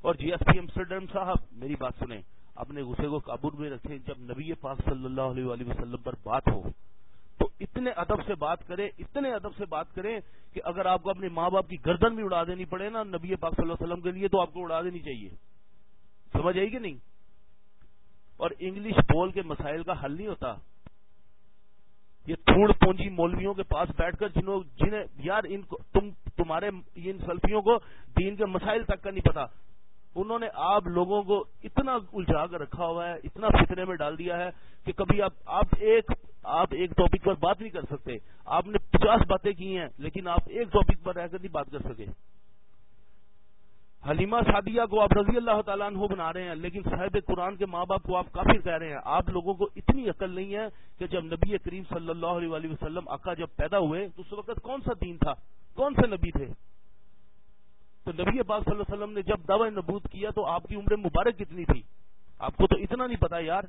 اور جی ایس پی ایم صاحب، میری بات سنیں، اپنے غصے کو قابو میں رکھیں، جب نبی پاک صلی اللہ علیہ وسلم پر بات ہو، تو اتنے ادب سے بات کریں، اتنے ادب سے بات کریں کہ اگر آپ کو اپنے ماں باپ کی گردن بھی اڑا دینی پڑے نا، نبی پاک صلی اللہ علیہ وسلم کے لیے تو آپ کو اڑا دینی چاہیے۔ سمجھ آئی کہ نہیں؟ اور انگلش بول کے مسائل کا حل نہیں ہوتا۔ یہ تھوڑ پونجی مولویوں کے پاس بیٹھ کر جنہوں جنہیں یار ان کو تم تمہارے ان سلفیوں کو دین کے مسائل تک کا نہیں پتا۔ انہوں نے آپ لوگوں کو اتنا الجھا کر رکھا ہوا ہے، اتنا فتنے میں ڈال دیا ہے کہ کبھی آپ آپ ایک آپ ایک ٹاپک پر بات نہیں کر سکتے۔ آپ نے پچاس باتیں کی ہیں، لیکن آپ ایک ٹاپک پر رہ کر نہیں بات کر سکے۔ حلیمہ سعدیہ کو آپ رضی اللہ تعالیٰ عنہ بنا رہے ہیں، لیکن صاحب قرآن کے ماں باپ کو آپ کافر کہہ رہے ہیں۔ آپ لوگوں کو اتنی عقل نہیں ہے کہ جب نبی کریم صلی اللہ علیہ وسلم آقا جب پیدا ہوئے، تو اس وقت کون سا دین تھا؟ کون سے نبی تھے؟ تو نبی پاک صلی اللہ علیہ وسلم نے جب دعوی نبوت کیا تو آپ کی عمر مبارک کتنی تھی؟ آپ کو تو اتنا نہیں پتا یار۔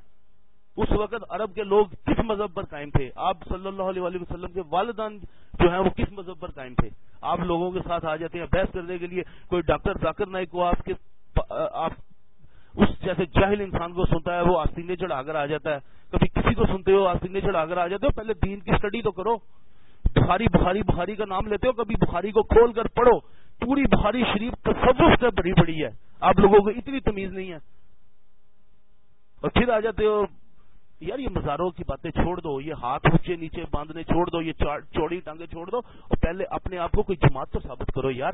اس وقت عرب کے لوگ کس مذہب پر قائم تھے؟ آپ صلی اللہ علیہ وسلم کے والدان جو ہیں وہ کس مذہب پر قائم تھے؟ آپ لوگوں کے ساتھ آ جاتے ہیں بحث کرنے کے لیے، کوئی ڈاکٹر ذاکر نائک کو آپ کے آپ اس جیسے جاہل انسان کو سنتا ہے، وہ آستینے چڑھا کر آ جاتا ہے۔ کبھی کسی کو سنتے ہو آستینے چڑھا کر آ جاتے ہو، پہلے دین کی اسٹڈی تو کرو۔ بخاری بخاری بخاری کا نام لیتے ہو، کبھی بخاری کو کھول کر پڑھو۔ پوری بخاری شریف تصوف سے بڑی بڑی ہے۔ آپ لوگوں کو اتنی تمیز نہیں ہے۔ اور پھر آ جاتے ہو یار یہ مزاروں کی باتیں چھوڑ دو، یہ ہاتھ اونچے نیچے باندھنے چھوڑ دو، یہ چوڑی ٹانگیں چھوڑ دو، اور پہلے اپنے آپ کو کوئی جماعت تو ثابت کرو یار۔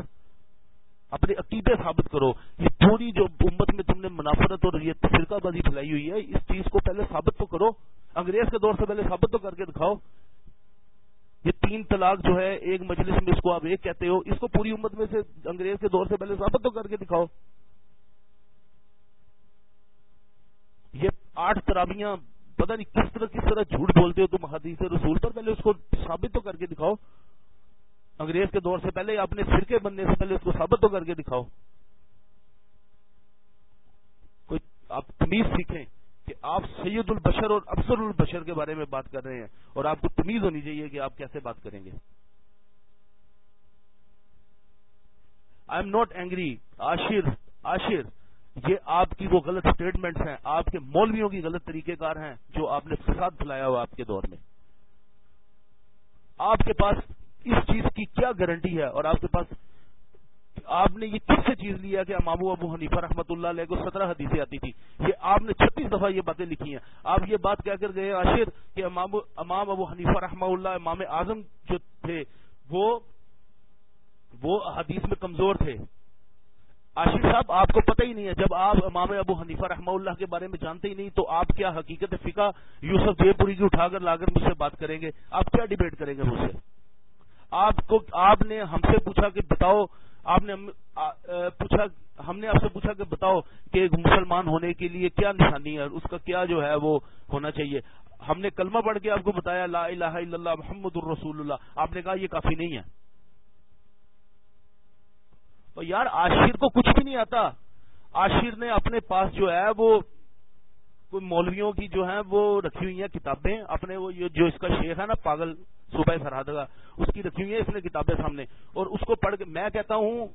اپنے عقیدے ثابت کرو۔ یہ پوری جو امت میں تم نے منافرت اور یہ فرقہ بازی پھیلائی ہوئی ہے، اس چیز کو پہلے ثابت تو کرو۔ انگریز کے دور سے پہلے ثابت تو کر کے دکھاؤ۔ یہ تین طلاق جو ہے، ایک مجلس میں اس کو آپ ایک کہتے ہو، اس کو پوری امت میں سے انگریز کے دور سے پہلے ثابت تو کر کے دکھاؤ۔ یہ آٹھ ترابیاں پتہ نہیں کس طرح کس طرح جھوٹ بولتے ہو تم حدیث رسول پر؟ پہلے اس کو ثابت تو کر کے دکھاؤ۔ انگریز کے دور سے پہلے اپنے فرقے بننے سے پہلے اس کو ثابت تو کر کے دکھاؤ۔ کوئی آپ تمیز سیکھیں کہ آپ سید البشر اور افسر البشر کے بارے میں بات کر رہے ہیں اور آپ کو تمیز ہونی چاہیے کہ آپ کیسے بات کریں گے۔ آئی ایم ناٹ اینگری آشر آشر یہ آپ کی وہ غلط سٹیٹمنٹس ہیں، آپ کے مولویوں کی غلط طریقہ کار ہیں جو آپ نے فساد پھیلایا ہوا آپ کے دور میں۔ آپ کے پاس اس چیز کی کیا گارنٹی ہے اور آپ کے پاس آپ نے یہ کس سے چیز لیا کہ امام ابو حنیفہ رحمۃ اللہ علیہ کو سترہ حدیثیں آتی تھی یہ آپ نے چھتیس دفعہ یہ باتیں لکھی ہیں۔ آپ یہ بات کہہ کر گئے، عاشر، کہ امام ابو حنیفہ رحمہ اللہ، امام اعظم جو تھے، وہ وہ حدیث میں کمزور تھے۔ آشف صاحب، آپ کو پتہ ہی نہیں ہے، جب آپ امام ابو حنیفہ رحمہ اللہ کے بارے میں جانتے ہی نہیں، تو آپ کیا حقیقت فقہ یوسف جے پوری کی اٹھا کر لا کر مجھ سے بات کریں گے؟ آپ کیا ڈیبیٹ کریں گے مجھ سے؟ آپ کو، آپ نے ہم سے پوچھا کہ بتاؤ، آپ نے پوچھا، ہم نے آپ سے پوچھا کہ بتاؤ کہ ایک مسلمان ہونے کے لیے کیا نشانی ہے اس کا کیا جو ہے وہ ہونا چاہیے؟ ہم نے کلمہ پڑھ کے آپ کو بتایا، لا الہ الا اللہ محمد الرسول اللہ۔ آپ نے کہا یہ کافی نہیں ہے۔ یار آشیر کو کچھ بھی نہیں آتا۔ آشیر نے اپنے پاس جو ہے وہ کوئی مولویوں کی جو ہے وہ رکھی ہوئی ہیں کتابیں، اپنے وہ جو اس کا شیخ ہے نا پاگل صوبہ سرحد کا، اس کی رکھی ہوئی ہیں اس نے کتابیں سامنے۔ اور اس کو پڑھ کے میں کہتا ہوں،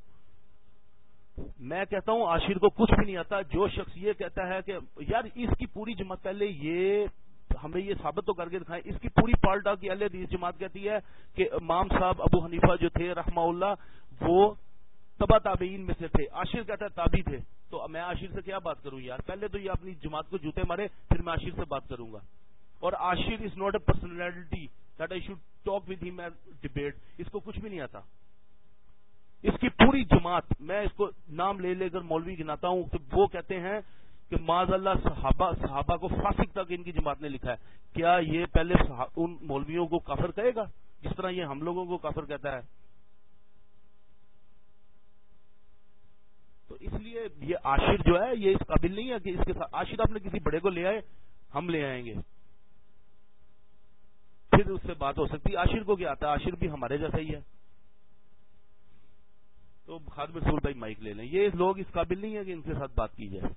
میں کہتا ہوں آشیر کو کچھ بھی نہیں آتا۔ جو شخص یہ کہتا ہے کہ یار اس کی پوری جماعت پہلے یہ ہمیں یہ ثابت تو کر کے دکھائیں، اس کی پوری پالٹا کی اللہ جماعت کہتی ہے کہ امام صاحب ابو حنیفہ جو تھے رحمہ اللہ، وہ تبا تابعین میں سے تھے، عاشر کہتا ہے تابی تھے۔ تو میں عاشر سے کیا بات کروں یار؟ پہلے تو یہ اپنی جماعت کو جوتے مارے، پھر میں عاشر سے بات کروں گا۔ اور Ashir is not a personality that I should talk with him debate اس کو کچھ بھی نہیں آتا۔ اس کی پوری جماعت، میں اس کو نام لے لے کر مولوی گناتا ہوں کہ وہ کہتے ہیں کہ معذ اللہ صحابہ صحابہ کو فاسق تک ان کی جماعت نے لکھا ہے۔ کیا یہ پہلے ان مولویوں کو کافر کہے گا؟ جس طرح یہ ہم لوگوں کو کافر کہتا ہے۔ تو اس لیے یہ عاشر جو ہے، یہ اس قابل نہیں ہے کہ اس کے ساتھ عاشر آپ نے کسی بڑے کو لے آئے، ہم لے آئیں گے۔ پھر اس سے بات ہو سکتی عاشر کو کیا آتا؟ ہے عاشر بھی ہمارے جیسا ہی ہے۔ تو خادم رسول بھائی مائک لے لیں۔ یہ لوگ اس قابل نہیں ہے کہ ان کے ساتھ بات کی جائے۔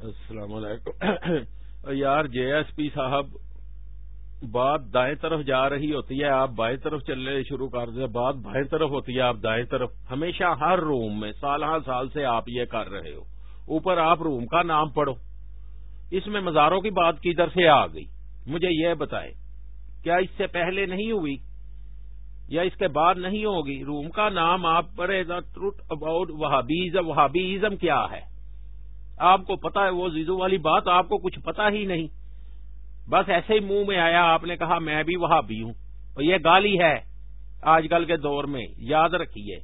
السلام علیکم۔ یار جے ایس پی صاحب بات دائیں طرف جا رہی ہوتی ہے، آپ بائیں طرف چلنے شروع کر دیں، بات بائیں طرف ہوتی ہے، آپ دائیں طرف۔ ہمیشہ ہر روم میں، سال ہر سال سے آپ یہ کر رہے ہو۔ اوپر آپ روم کا نام پڑھو۔ اس میں مزاروں کی بات کی سے آ گئی۔ مجھے یہ بتائے کیا اس سے پہلے نہیں ہوئی؟ یا اس کے بعد نہیں ہوگی؟ روم کا نام آپ پڑھے the truth about Wahhabism Wahhabism کیا ہے؟ آپ کو پتا ہے، وہ زیزو والی بات آپ کو کچھ پتا ہی نہیں۔ بس ایسے ہی منہ میں آیا، آپ نے کہا میں بھی وہاں بھی ہوں۔ اور یہ گالی ہے آج کل کے دور میں، یاد رکھیے۔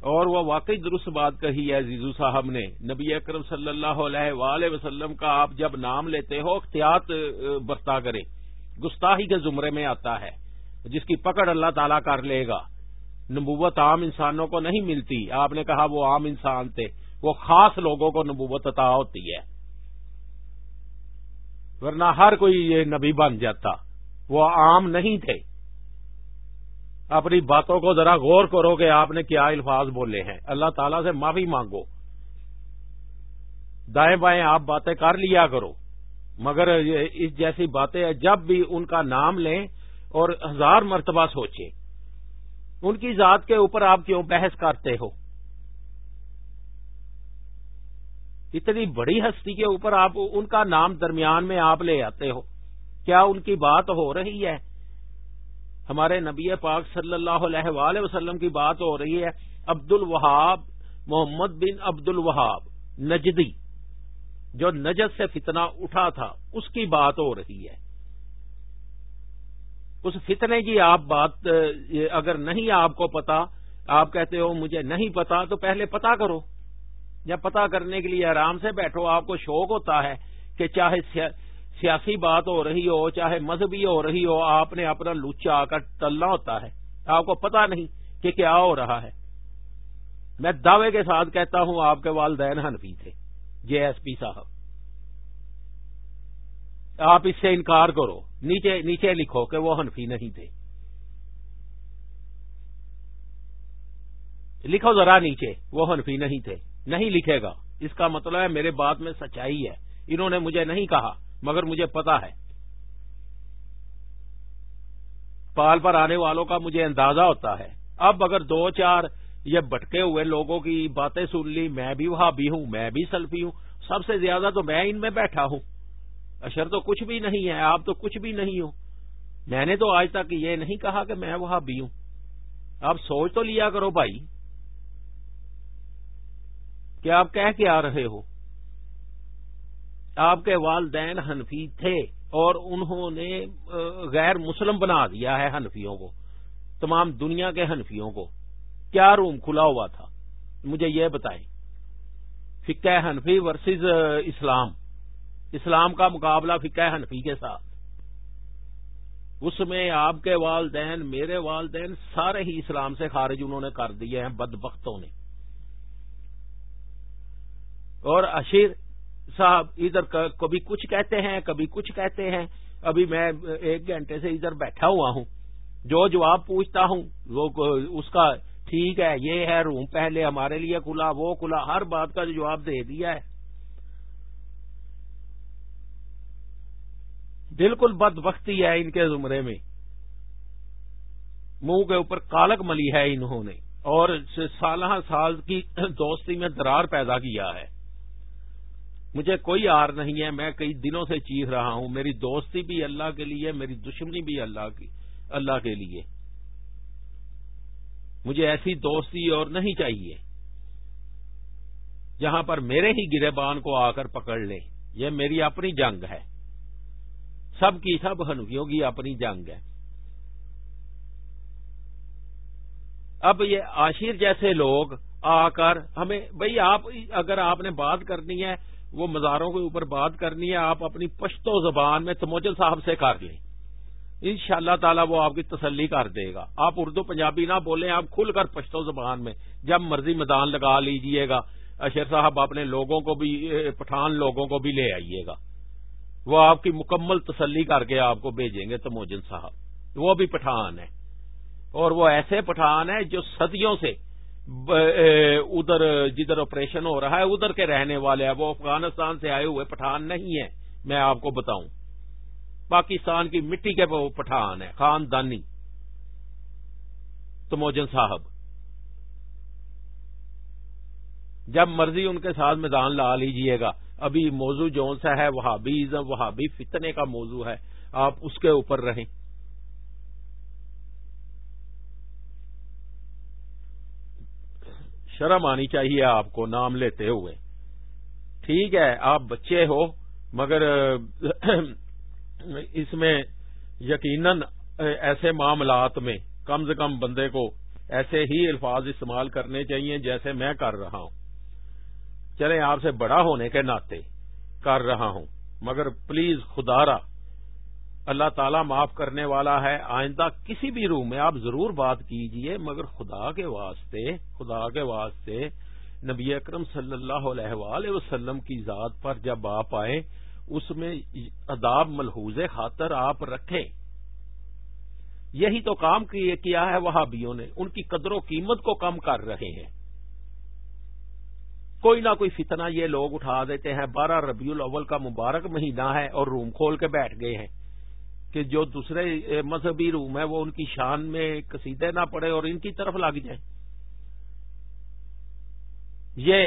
اور وہ واقعی درست بات کہی ہے زیزو صاحب نے۔ نبی اکرم صلی اللہ علیہ وآلہ وسلم کا آپ جب نام لیتے ہو اختیات برتا کرے گستاحی کے زمرے میں آتا ہے، جس کی پکڑ اللہ تعالیٰ کر لے گا۔ نبوت عام انسانوں کو نہیں ملتی۔ آپ نے کہا وہ عام انسان تھے، وہ خاص لوگوں کو نبوت عطا ہوتی ہے۔ ورنہ ہر کوئی یہ نبی بن جاتا۔ وہ عام نہیں تھے۔ اپنی باتوں کو ذرا غور کرو کہ آپ نے کیا الفاظ بولے ہیں۔ اللہ تعالیٰ سے معافی مانگو۔ دائیں بائیں آپ باتیں کر لیا کرو۔ مگر اس جیسی باتیں جب بھی ان کا نام لیں اور ہزار مرتبہ سوچیں۔ ان کی ذات کے اوپر آپ کیوں بحث کرتے ہو؟ اتنی بڑی ہستی کے اوپر آپ ان کا نام درمیان میں آپ لے آتے ہو۔ کیا ان کی بات ہو رہی ہے؟ ہمارے نبی پاک صلی اللہ علیہ وآلہ وسلم کی بات ہو رہی ہے عبد الوہاب محمد بن عبد الوہاب نجدی، جو نجد سے فتنہ اٹھا تھا، اس کی بات ہو رہی ہے۔ اس فتنے کی آپ بات، اگر نہیں آپ کو پتا، آپ کہتے ہو مجھے نہیں پتا، تو پہلے پتا کرو۔ یا پتا کرنے کے لیے آرام سے بیٹھو، آپ کو شوق ہوتا ہے کہ چاہے سیاسی بات ہو رہی ہو، چاہے مذہبی ہو رہی ہو، آپ نے اپنا لچا آ کر ٹلنا ہوتا ہے۔ آپ کو پتا نہیں کہ کیا ہو رہا ہے۔ میں دعوے کے ساتھ کہتا ہوں، آپ کے والدین حنفی تھے، جے ایس پی صاحب۔ آپ اس سے انکار کرو، نیچے نیچے لکھو کہ وہ حنفی نہیں تھے۔ لکھو ذرا نیچے، وہ حنفی نہیں تھے۔ نہیں لکھے گا۔ اس کا مطلب ہے میرے بات میں سچائی ہے۔ انہوں نے مجھے نہیں کہا، مگر مجھے پتا ہے۔ پال پر آنے والوں کا مجھے اندازہ ہوتا ہے۔ اب اگر دو چار یہ بٹکے ہوئے لوگوں کی باتیں سن لی، میں بھی وہاں بھی ہوں، میں بھی سلفی ہوں، سب سے زیادہ تو میں ان میں بیٹھا ہوں۔ اشر تو کچھ بھی نہیں ہے، آپ تو کچھ بھی نہیں ہو۔ میں نے تو آج تک یہ نہیں کہا کہ میں وہاں بھی ہوں۔ آپ سوچ تو لیا کرو بھائی۔ کہ آپ کہہ کے آ رہے ہو۔ آپ کے والدین حنفی تھے اور انہوں نے غیر مسلم بنا دیا ہے حنفیوں کو، تمام دنیا کے حنفیوں کو۔ کیا روم کھلا ہوا تھا؟ مجھے یہ بتائیں۔ فکہ حنفی ورسز اسلام۔ اسلام کا مقابلہ فکہ حنفی کے ساتھ۔ اس میں آپ کے والدین، میرے والدین سارے ہی اسلام سے خارج انہوں نے کر دیے ہیں بد بختوں نے۔ اور اشیر صاحب ادھر کبھی کچھ کہتے ہیں، کبھی کچھ کہتے ہیں۔ ابھی میں ایک گھنٹے سے ادھر بیٹھا ہوا ہوں۔ جو جواب پوچھتا ہوں، وہ اس کا ٹھیک ہے، یہ ہے، روم پہلے ہمارے لیے کھلا، وہ کھلا۔ ہر بات کا جو جواب دے دیا ہے۔ بالکل بد وقتی ہے ان کے زمرے میں۔ منہ کے اوپر کالک ملی ہے انہوں نے۔ اور سالہ سال کی دوستی میں درار پیدا کیا ہے۔ مجھے کوئی آر نہیں ہے، میں کئی دنوں سے چیخ رہا ہوں۔ میری دوستی بھی اللہ کے لیے، میری دشمنی بھی اللہ کی، اللہ کے لیے۔ مجھے ایسی دوستی اور نہیں چاہیے جہاں پر میرے ہی گرے بان کو آ کر پکڑ لے۔ یہ میری اپنی جنگ ہے۔ سب کی سب ہنفیوں کی اپنی جنگ ہے۔ اب یہ آشیر جیسے لوگ آ کر ہمیں بھئی آپ، اگر آپ نے بات کرنی ہے وہ مزاروں کے اوپر بات کرنی ہے، آپ اپنی پشتو زبان میں تموجل صاحب سے کر لیں۔ ان شاء اللہ تعالیٰ وہ آپ کی تسلی کر دے گا۔ آپ اردو پنجابی نہ بولیں، آپ کھل کر پشتو زبان میں جب مرضی میدان لگا لیجیے گا۔ اشر صاحب اپنے لوگوں کو بھی پٹھان لوگوں کو بھی لے آئیے گا۔ وہ آپ کی مکمل تسلی کر کے آپ کو بھیجیں گے تموجن صاحب۔ وہ بھی پٹھان ہے۔ اور وہ ایسے پٹھان ہیں جو صدیوں سے ادھر جدھر آپریشن ہو رہا ہے، ادھر کے رہنے والے ہیں۔ وہ افغانستان سے آئے ہوئے پٹھان نہیں ہیں۔ میں آپ کو بتاؤں۔ پاکستان کی مٹی کے وہ پٹھان ہے خاندانی۔ تموجن صاحب۔ جب مرضی ان کے ساتھ میدان لا لیجیے گا۔ ابھی موضوع جون سا ہے وہاں بھی وہاں بھی فتنے کا موضوع ہے۔ آپ اس کے اوپر رہیں۔ شرم آنی چاہیے آپ کو، نام لیتے ہوئے۔ ٹھیک ہے، آپ بچے ہو، مگر، اس میں یقیناً ایسے معاملات میں کم سے کم بندے کو ایسے ہی الفاظ استعمال کرنے چاہیے جیسے میں کر رہا ہوں۔ چلیں آپ سے بڑا ہونے کے ناطے کر رہا ہوں، مگر پلیز خدارا اللہ تعالیٰ معاف کرنے والا ہے، آئندہ کسی بھی روم میں آپ ضرور بات کیجیے، مگر خدا کے واسطے، خدا کے واسطے نبی اکرم صلی اللہ علیہ وآلہ وسلم کی ذات پر جب آپ آئیں، اس میں اداب ملحوظ خاطر آپ رکھیں۔ یہی تو کام کیا ہے وہابیوں نے، ان کی قدر و قیمت کو کم کر رہے ہیں۔ کوئی نہ کوئی فتنہ یہ لوگ اٹھا دیتے ہیں، بارہ ربیع الاول کا مبارک مہینہ ہے اور روم کھول کے بیٹھ گئے ہیں۔ کہ جو دوسرے مذہبی روم ہے وہ ان کی شان میں کسیدے نہ پڑے اور ان کی طرف لگ جائیں۔ یہ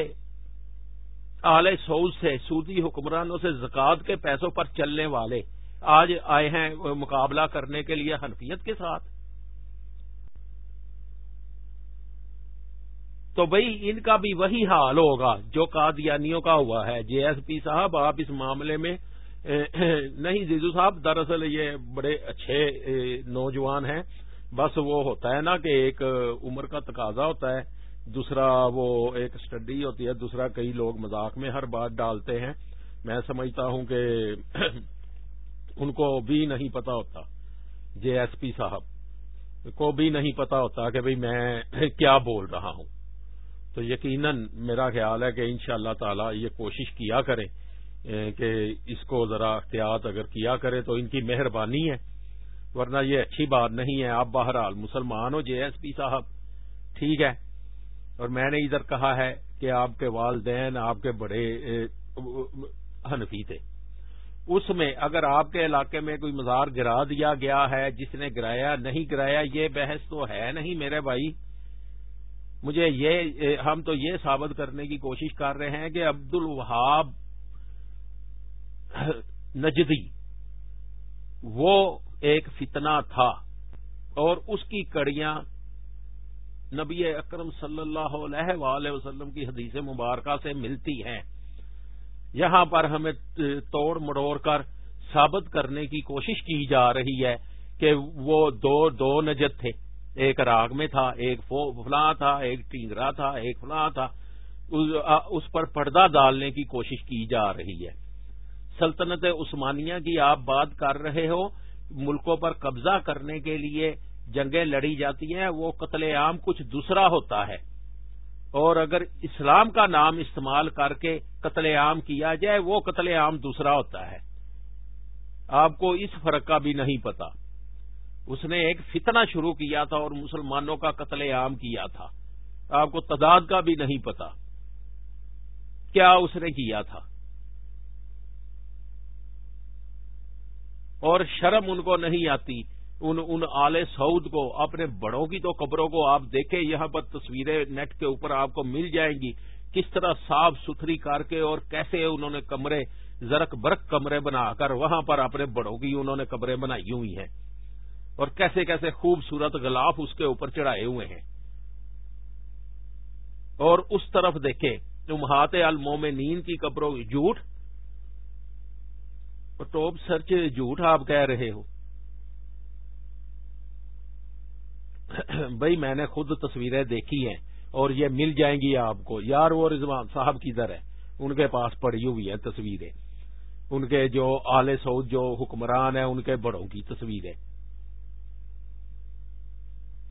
اعلی سعود سے سودی حکمرانوں سے زکات کے پیسوں پر چلنے والے آج آئے ہیں مقابلہ کرنے کے لیے حنفیت کے ساتھ۔ تو بھائی ان کا بھی وہی حال ہوگا جو قادیانیوں کا ہوا ہے۔ جے ایس پی صاحب، آپ اس معاملے میں نہیں زیزو صاحب، دراصل یہ بڑے اچھے نوجوان ہیں۔ بس وہ ہوتا ہے نا کہ ایک عمر کا تقاضا ہوتا ہے، دوسرا وہ ایک اسٹڈی ہوتی ہے، دوسرا کئی لوگ مذاق میں ہر بات ڈالتے ہیں۔ میں سمجھتا ہوں کہ ان کو بھی نہیں پتا ہوتا، جے ایس پی صاحب، کو بھی نہیں پتا ہوتا کہ بھئی میں کیا بول رہا ہوں۔ تو یقیناً میرا خیال ہے کہ ان شاء اللہ تعالی یہ کوشش کیا کریں کہ اس کو ذرا احتیاط اگر کیا کرے تو ان کی مہربانی ہے، ورنہ یہ اچھی بات نہیں ہے۔ آپ بہرحال مسلمان ہو، جے ایس پی صاحب۔ ٹھیک ہے۔ اور میں نے ادھر کہا ہے کہ آپ کے والدین، آپ کے بڑے حنفی تھے۔ اس میں اگر آپ کے علاقے میں کوئی مزار گرا دیا گیا ہے، جس نے گرایا نہیں گرایا، یہ بحث تو ہے نہیں میرے بھائی۔ مجھے یہ ہم تو یہ ثابت کرنے کی کوشش کر رہے ہیں کہ عبد الوہاب نجدی۔ وہ ایک فتنہ تھا اور اس کی کڑیاں نبی اکرم صلی اللہ علیہ وآلہ وسلم کی حدیث مبارکہ سے ملتی ہیں۔ یہاں پر ہمیں توڑ مڑوڑ کر ثابت کرنے کی کوشش کی جا رہی ہے کہ وہ دو دو نجد تھے۔ ایک راگ میں تھا، ایک فلاں تھا، ایک ٹینگرا تھا، ایک فلاں تھا۔ اس پر پردہ ڈالنے کی کوشش کی جا رہی ہے۔ سلطنت عثمانیہ کی آپ بات کر رہے ہو، ملکوں پر قبضہ کرنے کے لیے جنگیں لڑی جاتی ہیں، وہ قتل عام کچھ دوسرا ہوتا ہے۔ اور اگر اسلام کا نام استعمال کر کے قتل عام کیا جائے، وہ قتل عام دوسرا ہوتا ہے۔ آپ کو اس فرق کا بھی نہیں پتا۔ اس نے ایک فتنہ شروع کیا تھا اور مسلمانوں کا قتل عام کیا تھا۔ آپ کو تعداد کا بھی نہیں پتا۔ کیا اس نے کیا تھا؟ اور شرم ان کو نہیں آتی۔ ان ان آل سعود کو، اپنے بڑوں کی تو قبروں کو آپ دیکھیں، یہاں پر تصویریں نیٹ کے اوپر آپ کو مل جائیں گی۔ کس طرح صاف ستھری کر کے اور کیسے انہوں نے کمرے، زرک برک کمرے بنا کر وہاں پر اپنے بڑوں کی انہوں نے کمرے بنائی ہوئی ہیں۔ اور کیسے کیسے خوبصورت غلاف اس کے اوپر چڑھائے ہوئے ہیں۔ اور اس طرف دیکھیں تمہات المومنین کی قبروں جھوٹ ٹوپ سرچ جھوٹ آپ کہہ رہے ہو بھائی میں نے خود تصویریں دیکھی ہیں اور یہ مل جائیں گی آپ کو یار وہ رضوان صاحب کی در ہے ان کے پاس پڑی ہوئی ہیں تصویریں ان کے جو آل سعود جو حکمران ہیں ان کے بڑوں کی تصویریں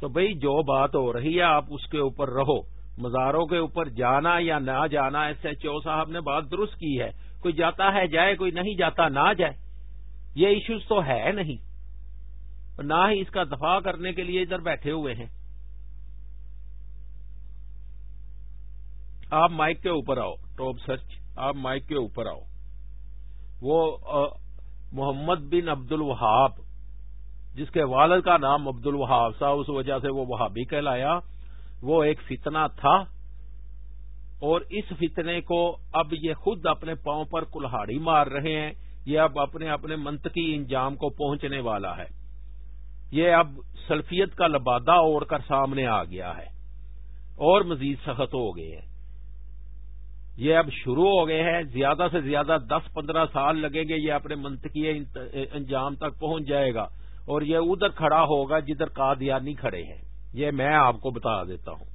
تو بھائی جو بات ہو رہی ہے آپ اس کے اوپر رہو مزاروں کے اوپر جانا یا نہ جانا ایس ایچ او صاحب نے بات درست کی ہے کوئی جاتا ہے جائے، کوئی نہیں جاتا، نہ جائے۔ یہ ایشوز تو ہے نہیں۔ نہ ہی اس کا دفاع کرنے کے لیے ادھر بیٹھے ہوئے ہیں۔ آپ مائک کے اوپر آؤ ٹاپ سرچ آپ مائک کے اوپر آؤ۔ وہ محمد بن عبد الوہاب جس کے والد کا نام عبد الوہاب تھا، اس وجہ سے وہ وہابی کہلایا۔ وہ ایک فتنہ تھا۔ اور اس فتنے کو اب یہ خود اپنے پاؤں پر کلہاڑی مار رہے ہیں، یہ اب اپنے اپنے منطقی انجام کو پہنچنے والا ہے۔ یہ اب سلفیت کا لبادہ اوڑھ کر سامنے آ گیا ہے۔ اور مزید سخت ہو گئے ہیں۔ یہ اب شروع ہو گئے ہیں، زیادہ سے زیادہ دس پندرہ سال لگیں گے یہ اپنے منطقی انجام تک پہنچ جائے گا۔ اور یہ ادھر کھڑا ہوگا جدھر قادیانی کھڑے ہیں۔ یہ میں آپ کو بتا دیتا ہوں۔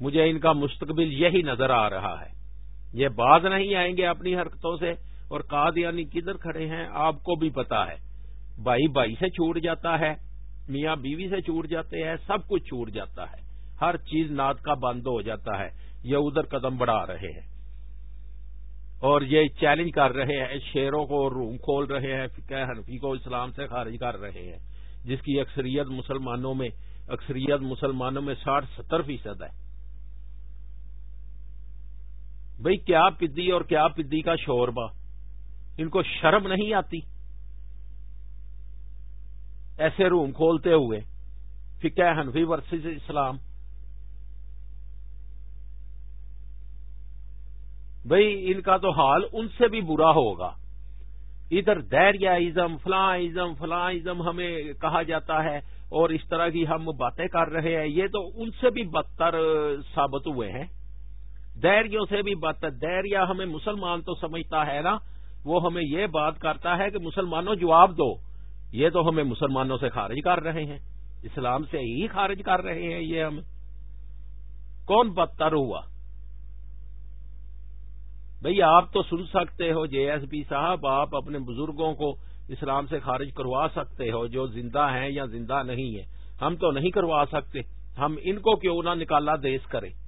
مجھے ان کا مستقبل یہی نظر آ رہا ہے۔ یہ باز نہیں آئیں گے اپنی حرکتوں سے اور قادیانی کدھر کھڑے ہیں آپ کو بھی پتا ہے۔ بھائی بھائی سے چھوٹ جاتا ہے، میاں بیوی سے چھوٹ جاتے ہیں، سب کچھ چھوٹ جاتا ہے۔ ہر چیز ناد کا بند ہو جاتا ہے۔ یہ ادھر قدم بڑھا رہے ہیں۔ اور یہ چیلنج کر رہے ہیں شیروں کو روم کھول رہے ہیں فکہ حنفی کو اسلام سے خارج کر رہے ہیں۔ جس کی اکثریت مسلمانوں میں، اکثریت مسلمانوں میں ساٹھ ستر فیصد ہے۔ بھئی کیا پدی اور کیا پدی کا شوربہ ان کو شرم نہیں آتی۔ ایسے روم کھولتے ہوئے فکہ حنفی ورسز اسلام۔ بھائی ان کا تو حال ان سے بھی برا ہوگا۔ ادھر دریا ازم فلاں ازم فلاں ازم ہمیں کہا جاتا ہے اور اس طرح کی ہم باتیں کر رہے ہیں، یہ تو ان سے بھی بدتر ثابت ہوئے ہیں۔ دیریوں سے بھی بدتر دریا ہمیں مسلمان تو سمجھتا ہے نا۔ وہ ہمیں یہ بات کرتا ہے کہ مسلمانوں جواب دو۔ یہ تو ہمیں مسلمانوں سے خارج کر رہے ہیں۔ اسلام سے ہی خارج کر رہے ہیں یہ ہمیں کون بدتر ہوا؟ بھئی آپ تو سن سکتے ہو، جے ایس پی صاحب، آپ اپنے بزرگوں کو اسلام سے خارج کروا سکتے ہو، جو زندہ ہیں یا زندہ نہیں ہے ہم تو نہیں کروا سکتے۔ ہم ان کو کیوں نہ نکالا دیس کریں؟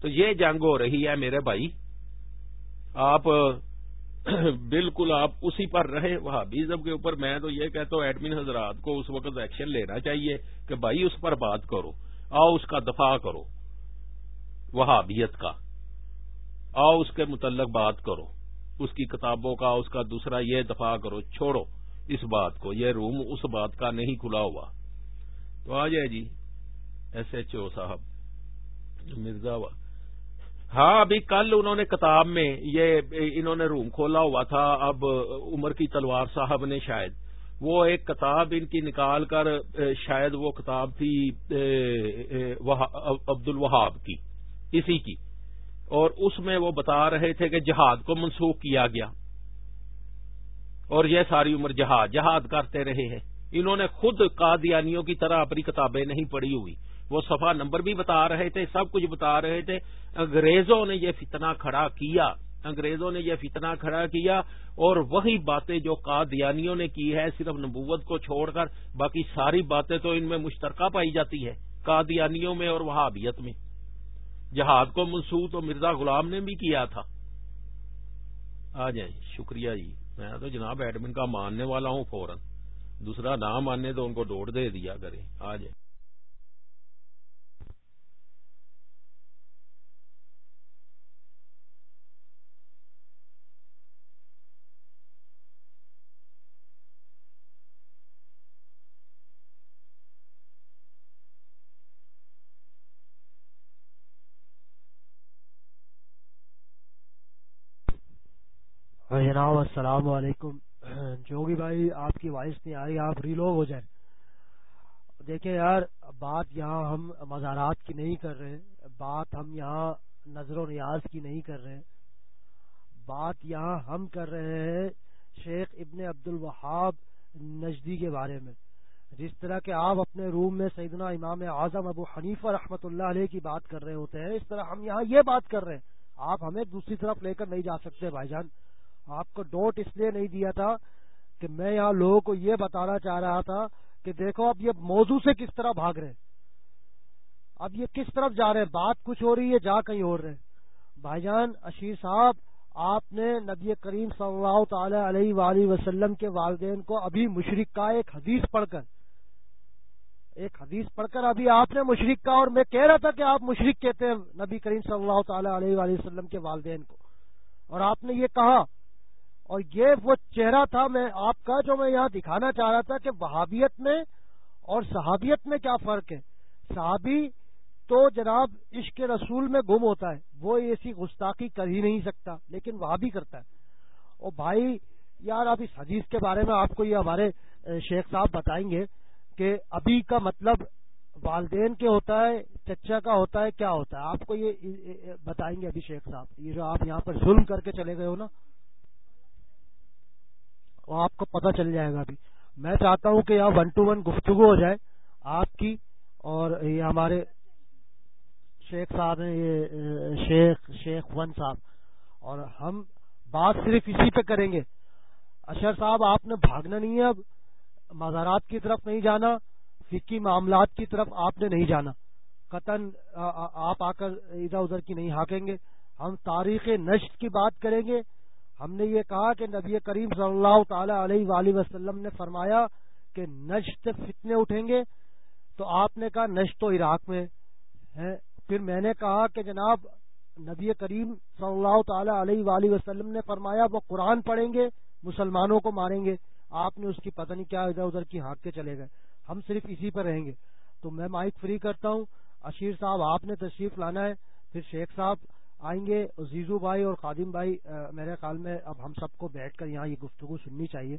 تو یہ جنگ ہو رہی ہے میرے بھائی۔ آپ، بالکل آپ اسی پر رہے وہاں بیزم کے اوپر میں تو یہ کہتا ہوں، ایڈمن حضرات کو اس وقت ایکشن لینا چاہیے کہ بھائی اس پر بات کرو، آؤ اس کا دفاع کرو، وہابیت کا۔ آؤ اس کے متعلق بات کرو، اس کی کتابوں کا، اس کا دوسرا یہ دفاع کرو، چھوڑو اس بات کو، یہ روم اس بات کا نہیں کھلا ہوا۔ تو آ جائے جی ایس ایچ او صاحب، مرزا ہاں ابھی کل انہوں نے کتاب میں یہ انہوں نے روم کھولا ہوا تھا، اب عمر کی تلوار صاحب نے شاید وہ ایک کتاب ان کی نکال کر، شاید وہ کتاب تھی عبد الوہاب کی، اسی کی۔ اور اس میں وہ بتا رہے تھے کہ جہاد کو منسوخ کیا گیا۔ اور یہ ساری عمر جہاد جہاد کرتے رہے ہیں۔ انہوں نے خود قادیانیوں کی طرح اپنی کتابیں نہیں پڑھی ہوئی۔ وہ صفحہ نمبر بھی بتا رہے تھے، سب کچھ بتا رہے تھے۔ انگریزوں نے یہ فتنہ کھڑا کیا۔ انگریزوں نے یہ فتنہ کھڑا کیا اور وہی باتیں جو قادیانیوں نے کی ہے، صرف نبوت کو چھوڑ کر، باقی ساری باتیں تو ان میں مشترکہ پائی جاتی ہے، قادیانیوں میں اور وہابیت میں۔ جہاد کو منسوخ تو مرزا غلام نے بھی کیا تھا۔ آ جائیں، شکریہ جی۔ میں تو جناب ایڈمن کا ماننے والا ہوں فوراً۔ دوسرا نہ ماننے تو ان کو ڈوڑ دے دیا کریں۔ آ جائیں۔ جناب، السلام علیکم۔ جو بھائی، آپ کی وائس نہیں آ رہی، آپ ریلوگ ہو جائیں۔ دیکھیں یار، بات یہاں ہم مزارات کی نہیں کر رہے، بات ہم یہاں نظر و نیاز کی نہیں کر رہے۔ بات یہاں ہم کر رہے ہیں شیخ ابن عبد الوہاب نجدی کے بارے میں۔ جس طرح کہ آپ اپنے روم میں سیدنا امام اعظم ابو حنیفہ رحمۃ اللہ علیہ کی بات کر رہے ہوتے ہیں، اس طرح ہم یہاں یہ بات کر رہے ہیں۔ آپ ہمیں دوسری طرف لے کر نہیں جا سکتے، بھائی جان۔ آپ کو ڈوٹ اس لیے نہیں دیا تھا کہ میں یہاں لوگوں کو یہ بتانا چاہ رہا تھا کہ دیکھو اب یہ موضوع سے کس طرح بھاگ رہے اب یہ کس طرف جا رہے ہیں؟ بات کچھ ہو رہی ہے، جا کہیں اور رہے بھائی جان اشیر صاحب، آپ نے نبی کریم صلی اللہ تعالی علیہ وآلہ وسلم کے والدین کو ابھی مشرق کا ایک حدیث پڑھ کر، ایک حدیث پڑھ کر ابھی آپ نے مشرق کا، اور میں کہہ رہا تھا کہ آپ مشرق کہتے ہیں نبی کریم صلی اللہ تعالی علیہ وآلہ وسلم کے والدین کو۔ اور آپ نے یہ کہا اور یہ وہ چہرہ تھا میں آپ کا جو میں یہاں دکھانا چاہ رہا تھا کہ وہابیت میں اور صحابیت میں کیا فرق ہے؟ صحابی تو جناب عشق رسول میں گم ہوتا ہے، وہ ایسی گستاخی کر ہی نہیں سکتا، لیکن وہاں بھی کرتا ہے۔ اور بھائی، یار آپ اس حدیث کے بارے میں آپ کو یہ ہمارے شیخ صاحب بتائیں گے کہ ابھی کا مطلب والدین کے ہوتا ہے، چچا کا ہوتا ہے، کیا ہوتا ہے؟ آپ کو یہ بتائیں گے ابھی شیخ صاحب، یہ جو آپ یہاں پر ظلم کر کے چلے گئے ہو نا؟ وہ آپ کو پتہ چل جائے گا ابھی۔ میں چاہتا ہوں کہ یہاں ون ٹو ون گفتگو ہو جائے، آپ کی اور یہ ہمارے شیخ صاحب ہیں، یہ شیخ شیخ ون صاحب۔ اور ہم بات صرف اسی پہ کریں گے۔ اشر صاحب، آپ نے بھاگنا نہیں ہے اب۔ مزارات کی طرف نہیں جانا فکی معاملات کی طرف آپ نے نہیں جانا۔ قطن آپ آ کر ادھر ادھر کی نہیں ہاکیں گے۔ ہم تاریخ نشت کی بات کریں گے۔ ہم نے یہ کہا کہ نبی کریم صلی اللہ تعالی علیہ وآلہ وسلم نے فرمایا کہ نشت فتنے اٹھیں گے۔ تو آپ نے کہا نشت تو عراق میں ہے۔ پھر میں نے کہا کہ جناب نبی کریم صلی اللہ تعالی علیہ وآلہ وسلم نے فرمایا وہ قرآن پڑھیں گے، مسلمانوں کو ماریں گے۔ آپ نے اس کی پتہ نہیں کیا ادھر ادھر کی ہانک کے چلے گئے۔ ہم صرف اسی پر رہیں گے۔ تو میں مائک فری کرتا ہوں۔ اشیر صاحب، آپ نے تشریف لانا ہے۔ پھر شیخ صاحب آئیں گے زیزو بھائی اور خادم بھائی میرے خیال میں اب ہم سب کو بیٹھ کر یہاں یہ گفتگو سننی چاہیے۔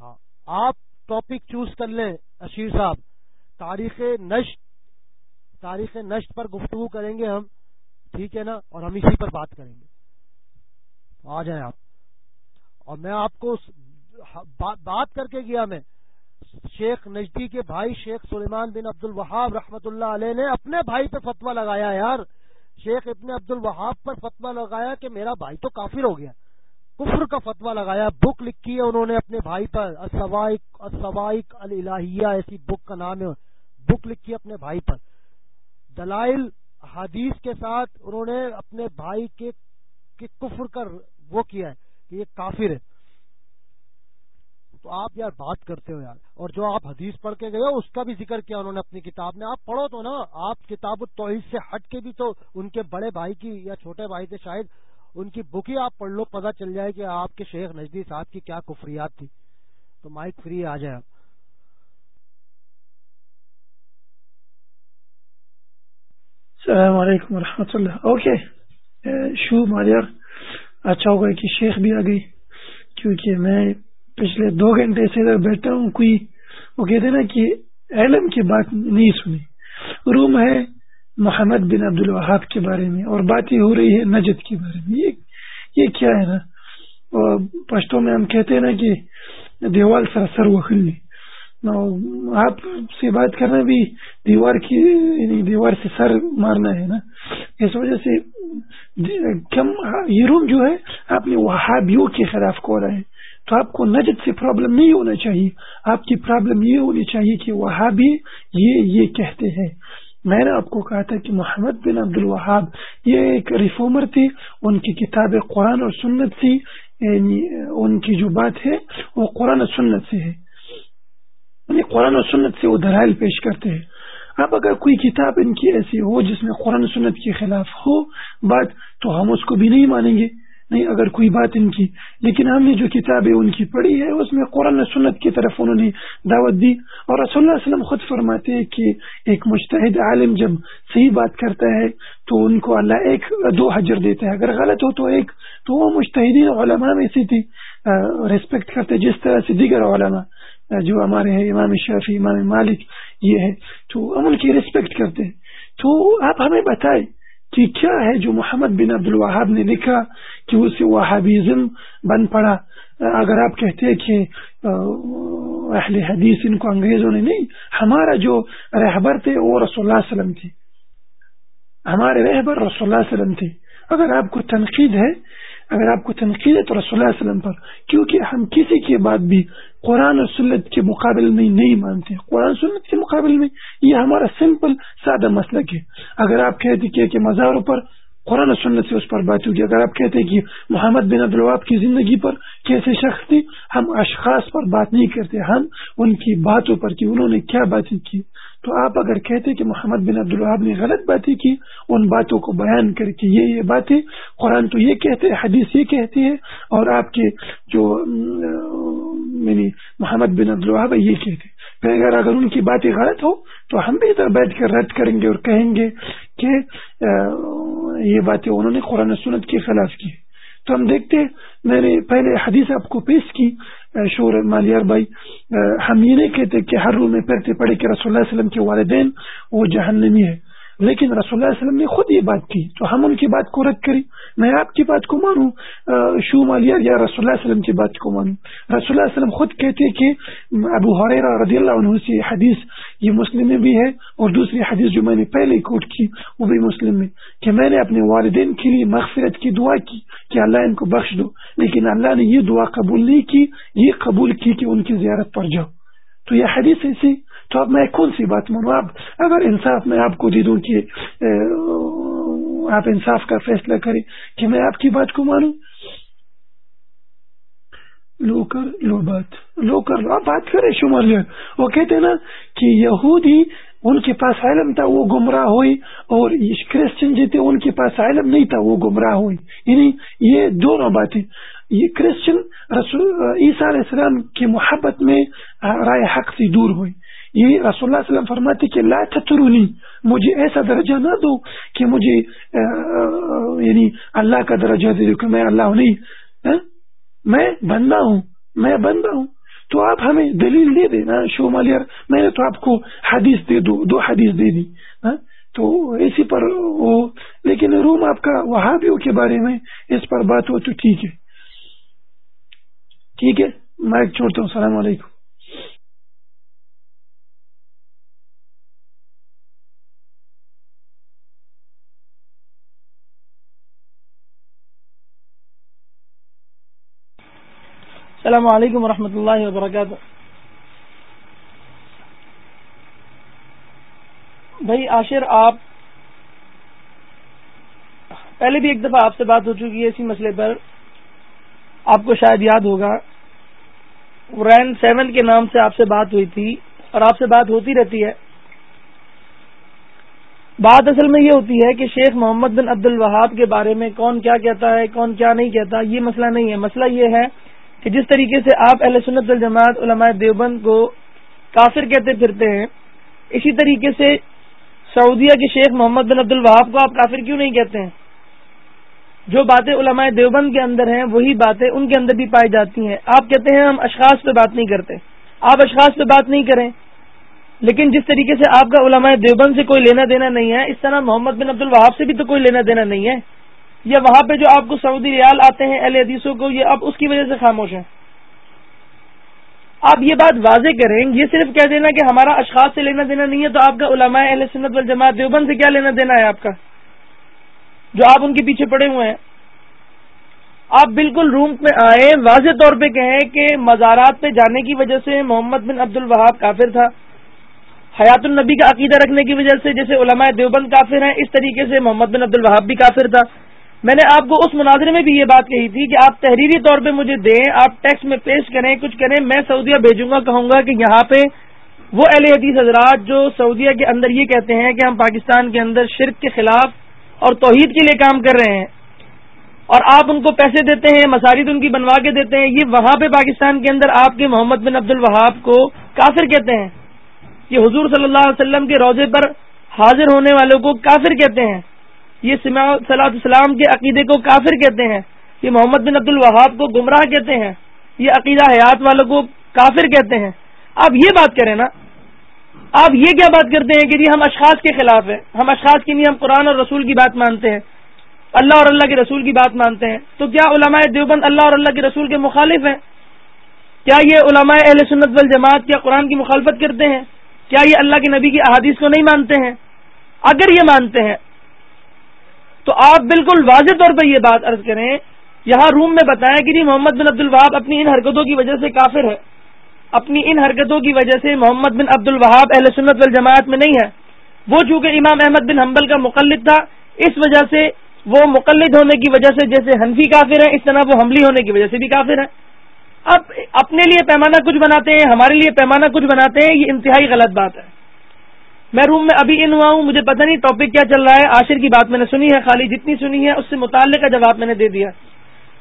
ہاں آپ ٹاپک چوز کر لیں اشیر صاحب۔ تاریخ نشت تاریخ نشت پر گفتگو کریں گے ہم، ٹھیک ہے نا؟ اور ہم اسی پر بات کریں گے۔ آ جائیں آپ۔ اور میں آپ کو بات کر کے گیا میں، شیخ نجدی کے بھائی شیخ سلیمان بن عبد الوہاب رحمت اللہ علیہ نے اپنے بھائی پہ فتوا لگایا، یار۔ شیخ ابن عبد الوہاب پر فتوا لگایا کہ میرا بھائی تو کافر ہو گیا۔ کفر کا فتوا لگایا، بک لکھی ہے انہوں نے اپنے بھائی پر اسوائق الہیہ ایسی بک کا نام ہے، بک لکھی اپنے بھائی پر۔ دلائل، حدیث کے ساتھ انہوں نے اپنے بھائی کے کفر کر وہ کیا ہے کہ یہ کافر ہے۔ تو آپ یار بات کرتے ہو یار۔ اور جو آپ حدیث پڑھ کے گئے ہو، اس کا بھی ذکر کیا انہوں نے اپنی کتاب میں۔ آپ پڑھو تو نا، آپ کتاب التوحید سے ہٹ کے بھی تو ان کے بڑے بھائی کی یا چھوٹے بھائی تھے شاید ان کی بک ہی آپ پڑھ لو پتہ چل جائے کہ آپ کے شیخ نجدی صاحب کی کیا کفریات تھی۔ تو مائک فری آ جائے۔ السلام علیکم ورحمۃ اللہ۔ اوکے شو ماریار اچھا ہوگا کہ شیخ بھی آ گئی، کیونکہ میں پچھلے دو گھنٹے سے ادھر بیٹھا ہوں، کوئی وہ کہتے نا کہ علم کی بات نہیں سنی۔ روم ہے محمد بن عبد الوہاب کے بارے میں اور باتیں ہو رہی ہے نجد کے بارے میں۔ یہ کیا ہے نا؟ پشتوں میں ہم کہتے ہیں نا کہ دیوال سر سر وخلی آپ سے بات کرنا بھی دیوار کی یعنی دیوار سے سر مارنا ہے نا۔ اس وجہ سے یہ روم جو ہے، آپ نے وہابیوں کے خلاف کو رہا ہے۔ تو آپ کو نجد سے پرابلم نہیں ہونا چاہیے۔ آپ کی پرابلم یہ ہونی چاہیے کہ وہابی یہ یہ کہتے ہیں۔ میں نے آپ کو کہا تھا کہ محمد بن عبد الوہاب یہ ایک ریفارمر تھی۔ ان کی کتاب قرآن اور سنت تھی۔ یعنی ان کی جو بات ہے وہ قرآن اور سنت سے ہے۔ یعنی قرآن و سنت سے وہ دلائل پیش کرتے ہیں۔ اب اگر کوئی کتاب ان کی ایسی ہو جس میں قرآن سنت کے خلاف ہو بات، تو ہم اس کو بھی نہیں مانیں گے۔ نہیں، اگر کوئی بات ان کی، لیکن ہم نے جو کتابیں ان کی پڑھی ہے، اس میں قرآن سنت کی طرف انہوں نے دعوت دی۔ اور رسول اللہ علیہ وسلم خود فرماتے ہیں کہ ایک مشتحد عالم جب صحیح بات کرتا ہے، تو ان کو اللہ ایک دو حجر دیتا ہے۔ اگر غلط ہو تو ایک، تو وہ مشتحدین علماء میں سی تھی۔ ریسپیکٹ کرتے، جس طرح سے دیگر علماء جو ہمارے ہیں، امام شافی امام مالک، یہ ہے تو ہم ان کی ریسپیکٹ کرتے ہیں۔ تو آپ ہمیں بتائیں کہ کیا ہے جو محمد بن عبد الوہاب نے لکھا کہ اسے وہابیزم بن پڑا؟ اگر آپ کہتے ہیں کہ اہل حدیث ان کو انگریزوں نے نہیں، ہمارا جو رہبر تھے وہ رسول اللہ علیہ وسلم تھے۔ ہمارے رہبر رسول اللہ علیہ وسلم تھے۔ اگر آپ کو تنقید ہے، اگر آپ کو تنقید ہے تو رسول اللہ علیہ وسلم پر، کیونکہ ہم کسی کے بعد بھی قرآن و سنت کے مقابل میں نہیں مانتے قرآن سنت کے مقابل میں یہ ہمارا سمپل سادہ مسئلہ ہے۔ اگر آپ کہتے کہ مزاروں پر قرآن و سنت سے اس پر بات ہوگی اگر آپ کہتے ہیں کہ محمد بن عبدالواب کی زندگی پر کیسے شخص تھی، ہم اشخاص پر بات نہیں کرتے، ہم ان کی باتوں پر کہ انہوں نے کیا باتیں کی۔ تو آپ اگر کہتے کہ محمد بن عبدالوہاب نے غلط باتیں کی، ان باتوں کو بیان کر کے یہ یہ باتیں، قرآن تو یہ کہتے حدیث یہ کہتی ہے، اور آپ کے جو یعنی محمد بن عبدالوہاب یہ کہتے پھر اگر اگر ان کی باتیں غلط ہو تو ہم بھی ادھر بیٹھ کر رد کریں گے اور کہیں گے کہ یہ باتیں انہوں نے قرآن سنت کے خلاف کی تو ہم دیکھتے میں نے پہلے حدیث آپ کو پیش کی شور مالیار بھائی ہم یہ نہیں کہتے کہ ہر روم میں پڑھتے پڑے کہ رسول اللہ علیہ وسلم کے والدین وہ جہنمی ہے لیکن رسول اللہ علیہ وسلم نے خود یہ بات کی، تو ہم ان کی بات کو رد کری میں آپ کی بات کو مانوں۔ شو مالیا یا رسول اللہ علیہ وسلم کی بات کو مانوں۔ رسول اللہ علیہ وسلم خود کہتے کہ ابو حریرہ رضی اللہ عنہ سے حدیث، یہ مسلم میں بھی ہے اور دوسری حدیث جو میں نے پہلے کوٹ کی، وہ بھی مسلم میں۔ کہ میں نے اپنے والدین کے لیے مغفرت کی دعا کی کہ اللہ ان کو بخش دو، لیکن اللہ نے یہ دعا قبول نہیں کی، یہ قبول کی کہ ان کی زیارت پر جاؤ۔ تو یہ حدیث ایسی تو اب میں کون سی بات مانوں؟ آپ اگر انصاف میں آپ کو دے دوں کہ آپ انصاف کا فیصلہ کریں کہ میں آپ کی بات کو مانوں؟ لو کر لو بات، لو کر لو، آپ بات کریں شمار وہ کہتے نا کہ یہودی ان کے پاس علم تھا، وہ گمراہ ہوئی اور کرسچن جو تھے ان کے پاس علم نہیں تھا، وہ گمراہ ہوئی یعنی یہ دونوں باتیں۔ یہ کرسچن رسول عیسیٰ علیہ السلام کی محبت میں رائے حق سے دور ہوئی یہ رسول اللہ علیہ وسلم فرماتے کہ لا تترونی، مجھے ایسا درجہ نہ دو کہ مجھے یعنی اللہ کا درجہ دے دو کہ میں اللہ نہیں میں بندہ ہوں، میں بندہ ہوں۔ تو آپ ہمیں دلیل دے دینا شو مالیر میں نے تو آپ کو حدیث دے دو دو حدیث دے دی تو اسی پر وہ، لیکن روم آپ کا وہابیوں کے بارے میں اس پر بات ہو تو ٹھیک ہے۔ ٹھیک ہے میں چھوڑتا ہوں، السلام علیکم۔ السلام علیکم ورحمۃ اللہ وبرکاتہ۔ بھائی آشر آپ پہلے بھی ایک دفعہ آپ سے بات ہو چکی ہے اسی مسئلے پر۔ آپ کو شاید یاد ہوگا رین سیون کے نام سے آپ سے بات ہوئی تھی اور آپ سے بات ہوتی رہتی ہے۔ بات اصل میں یہ ہوتی ہے کہ شیخ محمد بن عبد الوہاب کے بارے میں کون کیا کہتا ہے، کون کیا نہیں کہتا، یہ مسئلہ نہیں ہے۔ مسئلہ یہ ہے کہ جس طریقے سے آپ اہل سنت الجماعت علماء دیوبند کو کافر کہتے پھرتے ہیں، اسی طریقے سے سعودیہ کے شیخ محمد بن عبد الوہاب کو آپ کافر کیوں نہیں کہتے ہیں؟ جو باتیں علماء دیوبند کے اندر ہیں، وہی باتیں ان کے اندر بھی پائی جاتی ہیں۔ آپ کہتے ہیں ہم اشخاص پہ بات نہیں کرتے۔ آپ اشخاص پہ بات نہیں کریں۔ لیکن جس طریقے سے آپ کا علماء دیوبند سے کوئی لینا دینا نہیں ہے، اس طرح محمد بن عبد الوہاب سے بھی تو کوئی لینا دینا نہیں ہے۔ یا وہاں پہ جو آپ کو سعودی ریال آتے ہیں، اہل حدیثوں کو، یہ اب اس کی وجہ سے خاموش ہیں۔ آپ یہ بات واضح کریں، یہ صرف کہہ دینا کہ ہمارا اشخاص سے لینا دینا نہیں ہے، تو آپ کا علماء اہل سنت والجماعت دیوبند سے کیا لینا دینا ہے آپ کا؟ جو آپ ان کے پیچھے پڑے ہوئے ہیں۔ آپ بالکل روم میں آئے، واضح طور پہ کہیں کہ مزارات پہ جانے کی وجہ سے محمد بن عبد الوہاب کافر تھا۔ حیات النبی کا عقیدہ رکھنے کی وجہ سے جیسے علماء دیوبند کافر ہیں، اس طریقے سے محمد بن عبد الوہاب بھی کافر تھا۔ میں نے آپ کو اس مناظرے میں بھی یہ بات کہی تھی کہ آپ تحریری طور پہ مجھے دیں، آپ ٹیکس میں پیش کریں، کچھ کریں میں سعودیہ بھیجوں گا، کہوں گا کہ یہاں پہ وہ اہل حدیث حضرات جو سعودیہ کے اندر یہ کہتے ہیں کہ ہم پاکستان کے اندر شرک کے خلاف اور توحید کے لیے کام کر رہے ہیں اور آپ ان کو پیسے دیتے ہیں، مساجد ان کی بنوا کے دیتے ہیں، یہ وہاں پہ پاکستان کے اندر آپ کے محمد بن عبد الوہاب کو کافر کہتے ہیں۔ یہ حضور صلی اللہ علیہ وسلم کے روزے پر حاضر ہونے والوں کو کافر کہتے ہیں۔ یہ صلاح السلام کے عقیدے کو کافر کہتے ہیں، یہ محمد بن عبد الوہاب کو گمراہ کہتے ہیں، یہ عقیدہ حیات والوں کو کافر کہتے ہیں۔ آپ یہ بات کریں نا، آپ یہ کیا بات کرتے ہیں کہ جی ہم اشخاص کے خلاف ہیں، ہم اشخاص کی نہیں، ہم قرآن اور رسول کی بات مانتے ہیں۔ اللہ اور اللہ کے رسول کی بات مانتے ہیں۔ تو کیا علماء دیوبند اللہ اور اللہ کے رسول کے مخالف ہیں؟ کیا یہ علماء اہل سنت والجماعت کیا قرآن کی مخالفت کرتے ہیں؟ کیا یہ اللہ کے نبی کی احادیث کو نہیں مانتے ہیں؟ اگر یہ مانتے ہیں تو آپ بالکل واضح طور پہ یہ بات عرض کریں، یہاں روم میں بتائیں کہ جی محمد بن عبد الوہاب اپنی ان حرکتوں کی وجہ سے کافر ہے۔ اپنی ان حرکتوں کی وجہ سے محمد بن عبد الوہاب اہل سنت والجماعت میں نہیں ہے۔ وہ چونکہ امام احمد بن حنبل کا مقلد تھا، اس وجہ سے وہ مقلد ہونے کی وجہ سے جیسے حنفی کافر ہیں، اس طرح وہ حملی ہونے کی وجہ سے بھی کافر ہیں۔ اب اپنے لیے پیمانہ کچھ بناتے ہیں، ہمارے لیے پیمانہ کچھ بناتے ہیں، یہ انتہائی غلط بات ہے۔ میں روم میں ابھی ان ہوا ہوں، مجھے پتہ نہیں ٹاپک کیا چل رہا ہے۔ آشر کی بات میں نے سنی ہے، خالی جتنی سنی ہے، اس سے متعلق کا جواب میں نے دے دیا۔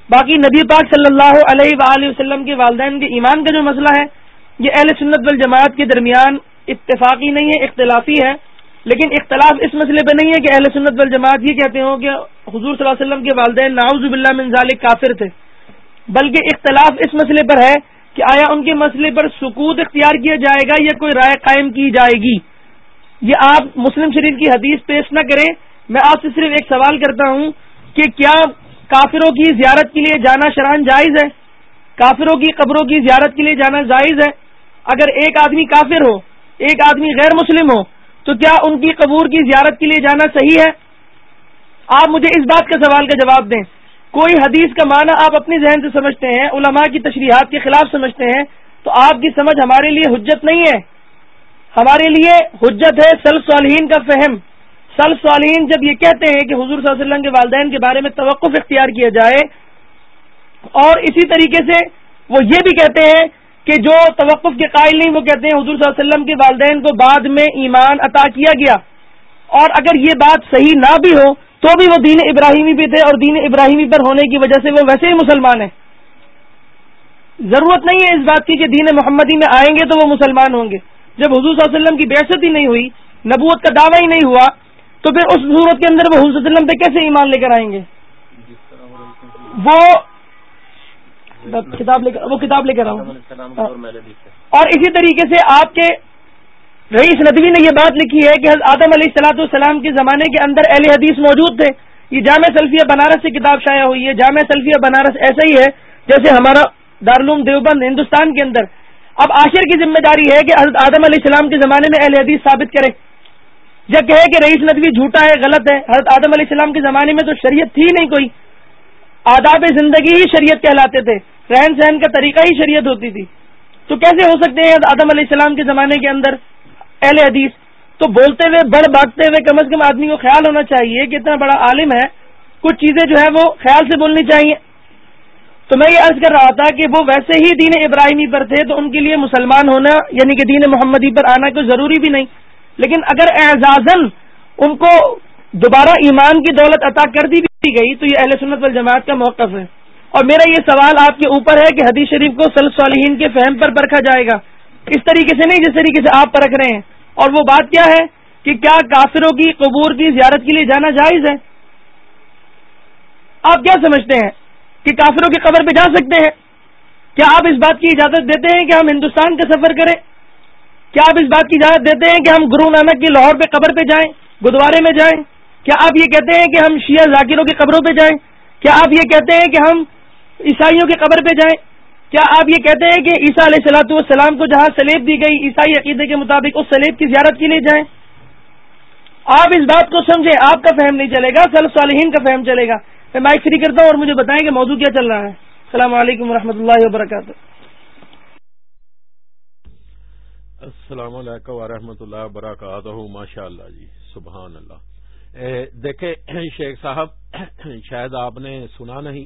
باقی نبی پاک صلی اللہ علیہ وآلہ وسلم کے والدین کے ایمان کا جو مسئلہ ہے، یہ اہل سنت والجماعت کے درمیان اتفاقی نہیں ہے، اختلافی ہے۔ لیکن اختلاف اس مسئلے پہ نہیں ہے کہ اہل سنت والجماعت یہ کہتے ہوں کہ حضور صلی اللہ علیہ وسلم کے والدین ناؤز باللہ من ذالک کافر تھے۔ بلکہ اختلاف اس مسئلے پر ہے کہ آیا ان کے مسئلے پر سکوت اختیار کیا جائے گا یا کوئی رائے قائم کی جائے گی۔ یہ آپ مسلم شریف کی حدیث پیش نہ کریں۔ میں آپ سے صرف ایک سوال کرتا ہوں کہ کیا کافروں کی زیارت کے لیے جانا شران جائز ہے؟ کافروں کی قبروں کی زیارت کے لیے جانا جائز ہے؟ اگر ایک آدمی کافر ہو، ایک آدمی غیر مسلم ہو، تو کیا ان کی قبور کی زیارت کے لیے جانا صحیح ہے؟ آپ مجھے اس بات کا سوال کا جواب دیں۔ کوئی حدیث کا معنی آپ اپنی ذہن سے سمجھتے ہیں، علماء کی تشریحات کے خلاف سمجھتے ہیں، تو آپ کی سمجھ ہمارے لیے حجت نہیں ہے۔ ہمارے لیے حجت ہے سلف صالحین کا فہم۔ سلف صالحین جب یہ کہتے ہیں کہ حضور صلی اللہ علیہ وسلم کے والدین کے بارے میں توقف اختیار کیا جائے، اور اسی طریقے سے وہ یہ بھی کہتے ہیں کہ جو توقف کے قائل نہیں، وہ کہتے ہیں حضور صلی اللہ علیہ وسلم کے والدین کو بعد میں ایمان عطا کیا گیا۔ اور اگر یہ بات صحیح نہ بھی ہو، تو بھی وہ دین ابراہیمی پہ تھے اور دین ابراہیمی پر ہونے کی وجہ سے وہ ویسے ہی مسلمان ہیں۔ ضرورت نہیں ہے اس بات کی کہ دین محمدی میں آئیں گے تو وہ مسلمان ہوں گے۔ جب حضور صلی اللہ علیہ وسلم کی بحثت ہی نہیں ہوئی، نبوت کا دعویٰ ہی نہیں ہوا، تو پھر اس صورت کے اندر وہ حضور صلی اللہ علیہ وسلم پہ کیسے ایمان لے کر آئیں گے؟ وہ کتاب لے کر وہ کتاب لے کر آؤں۔ اور اسی طریقے سے آپ کے رئیس ندوی نے یہ بات لکھی ہے کہ آدم علیہ السلاۃ والسلام کے زمانے کے اندر اہل حدیث موجود تھے۔ یہ جامع سلفیہ بنارس سے کتاب شائع ہوئی ہے۔ جامع سلفیہ بنارس ایسا ہی ہے جیسے ہمارا دارالعلوم دیوبند ہندوستان کے اندر۔ اب آشر کی ذمہ داری ہے کہ حضرت آدم علیہ السلام کے زمانے میں اہل حدیث ثابت کرے جب کہے کہ رئیس ندوی جھوٹا ہے، غلط ہے، حضرت آدم علیہ السلام کے زمانے میں تو شریعت تھی نہیں کوئی۔ آداب زندگی ہی شریعت کہلاتے تھے۔ رہن سہن کا طریقہ ہی شریعت ہوتی تھی۔ تو کیسے ہو سکتے ہیں آدم علیہ السلام کے زمانے کے اندر اہل حدیث؟ تو بولتے ہوئے، بڑھ باغتے ہوئے کم از کم آدمی کو خیال ہونا چاہیے کہ اتنا بڑا عالم ہے۔ کچھ چیزیں جو ہے وہ خیال سے بولنی چاہیے۔ تو میں یہ عرض کر رہا تھا کہ وہ ویسے ہی دین ابراہیمی پر تھے تو ان کے لیے مسلمان ہونا یعنی کہ دین محمدی پر آنا کوئی ضروری بھی نہیں۔ لیکن اگر اعزازن ان کو دوبارہ ایمان کی دولت عطا کر دی بھی گئی تو یہ اہل سنت والجماعت کا موقف ہے۔ اور میرا یہ سوال آپ کے اوپر ہے کہ حدیث شریف کو سل صالحین کے فہم پر پرکھا جائے گا۔ اس طریقے سے نہیں جس طریقے سے آپ پرکھ رہے ہیں۔ اور وہ بات کیا ہے کہ کیا کافروں کی قبور کی زیارت کے لیے جانا جائز ہے؟ آپ کیا سمجھتے ہیں؟ کہ کافروں کی قبر پہ جا سکتے ہیں۔ کیا آپ اس بات کی اجازت دیتے ہیں کہ ہم ہندوستان کا سفر کریں؟ کیا آپ اس بات کی اجازت دیتے ہیں کہ ہم گرو نانک کی لاہور پہ قبر پہ جائیں گردوارے میں جائیں؟ کیا آپ یہ کہتے ہیں کہ ہم شیعہ ذاکروں کی قبروں پہ جائیں؟ کیا آپ یہ کہتے ہیں کہ ہم عیسائیوں کی قبر پہ جائیں؟ کیا آپ یہ کہتے ہیں کہ عیسیٰ علیہ السلاۃ والسلام کو جہاں سلیب دی گئی، عیسائی عقیدے کے مطابق اس سلیب کی زیارت کے لیے جائیں؟ آپ اس بات کو سمجھیں، آپ کا فہم نہیں چلے گا سل صالحین کا فہم چلے گا۔ میں مائک فری کرتا ہوں اور مجھے بتائیں کہ موضوع کیا چل رہا ہے۔ السلام علیکم و اللہ وبرکاتہ۔ السلام علیکم ورحمۃ اللہ وبرکاتہ۔ ماشاء اللہ جی سبحان اللہ۔ دیکھیں، شیخ صاحب، شاید آپ نے سنا نہیں۔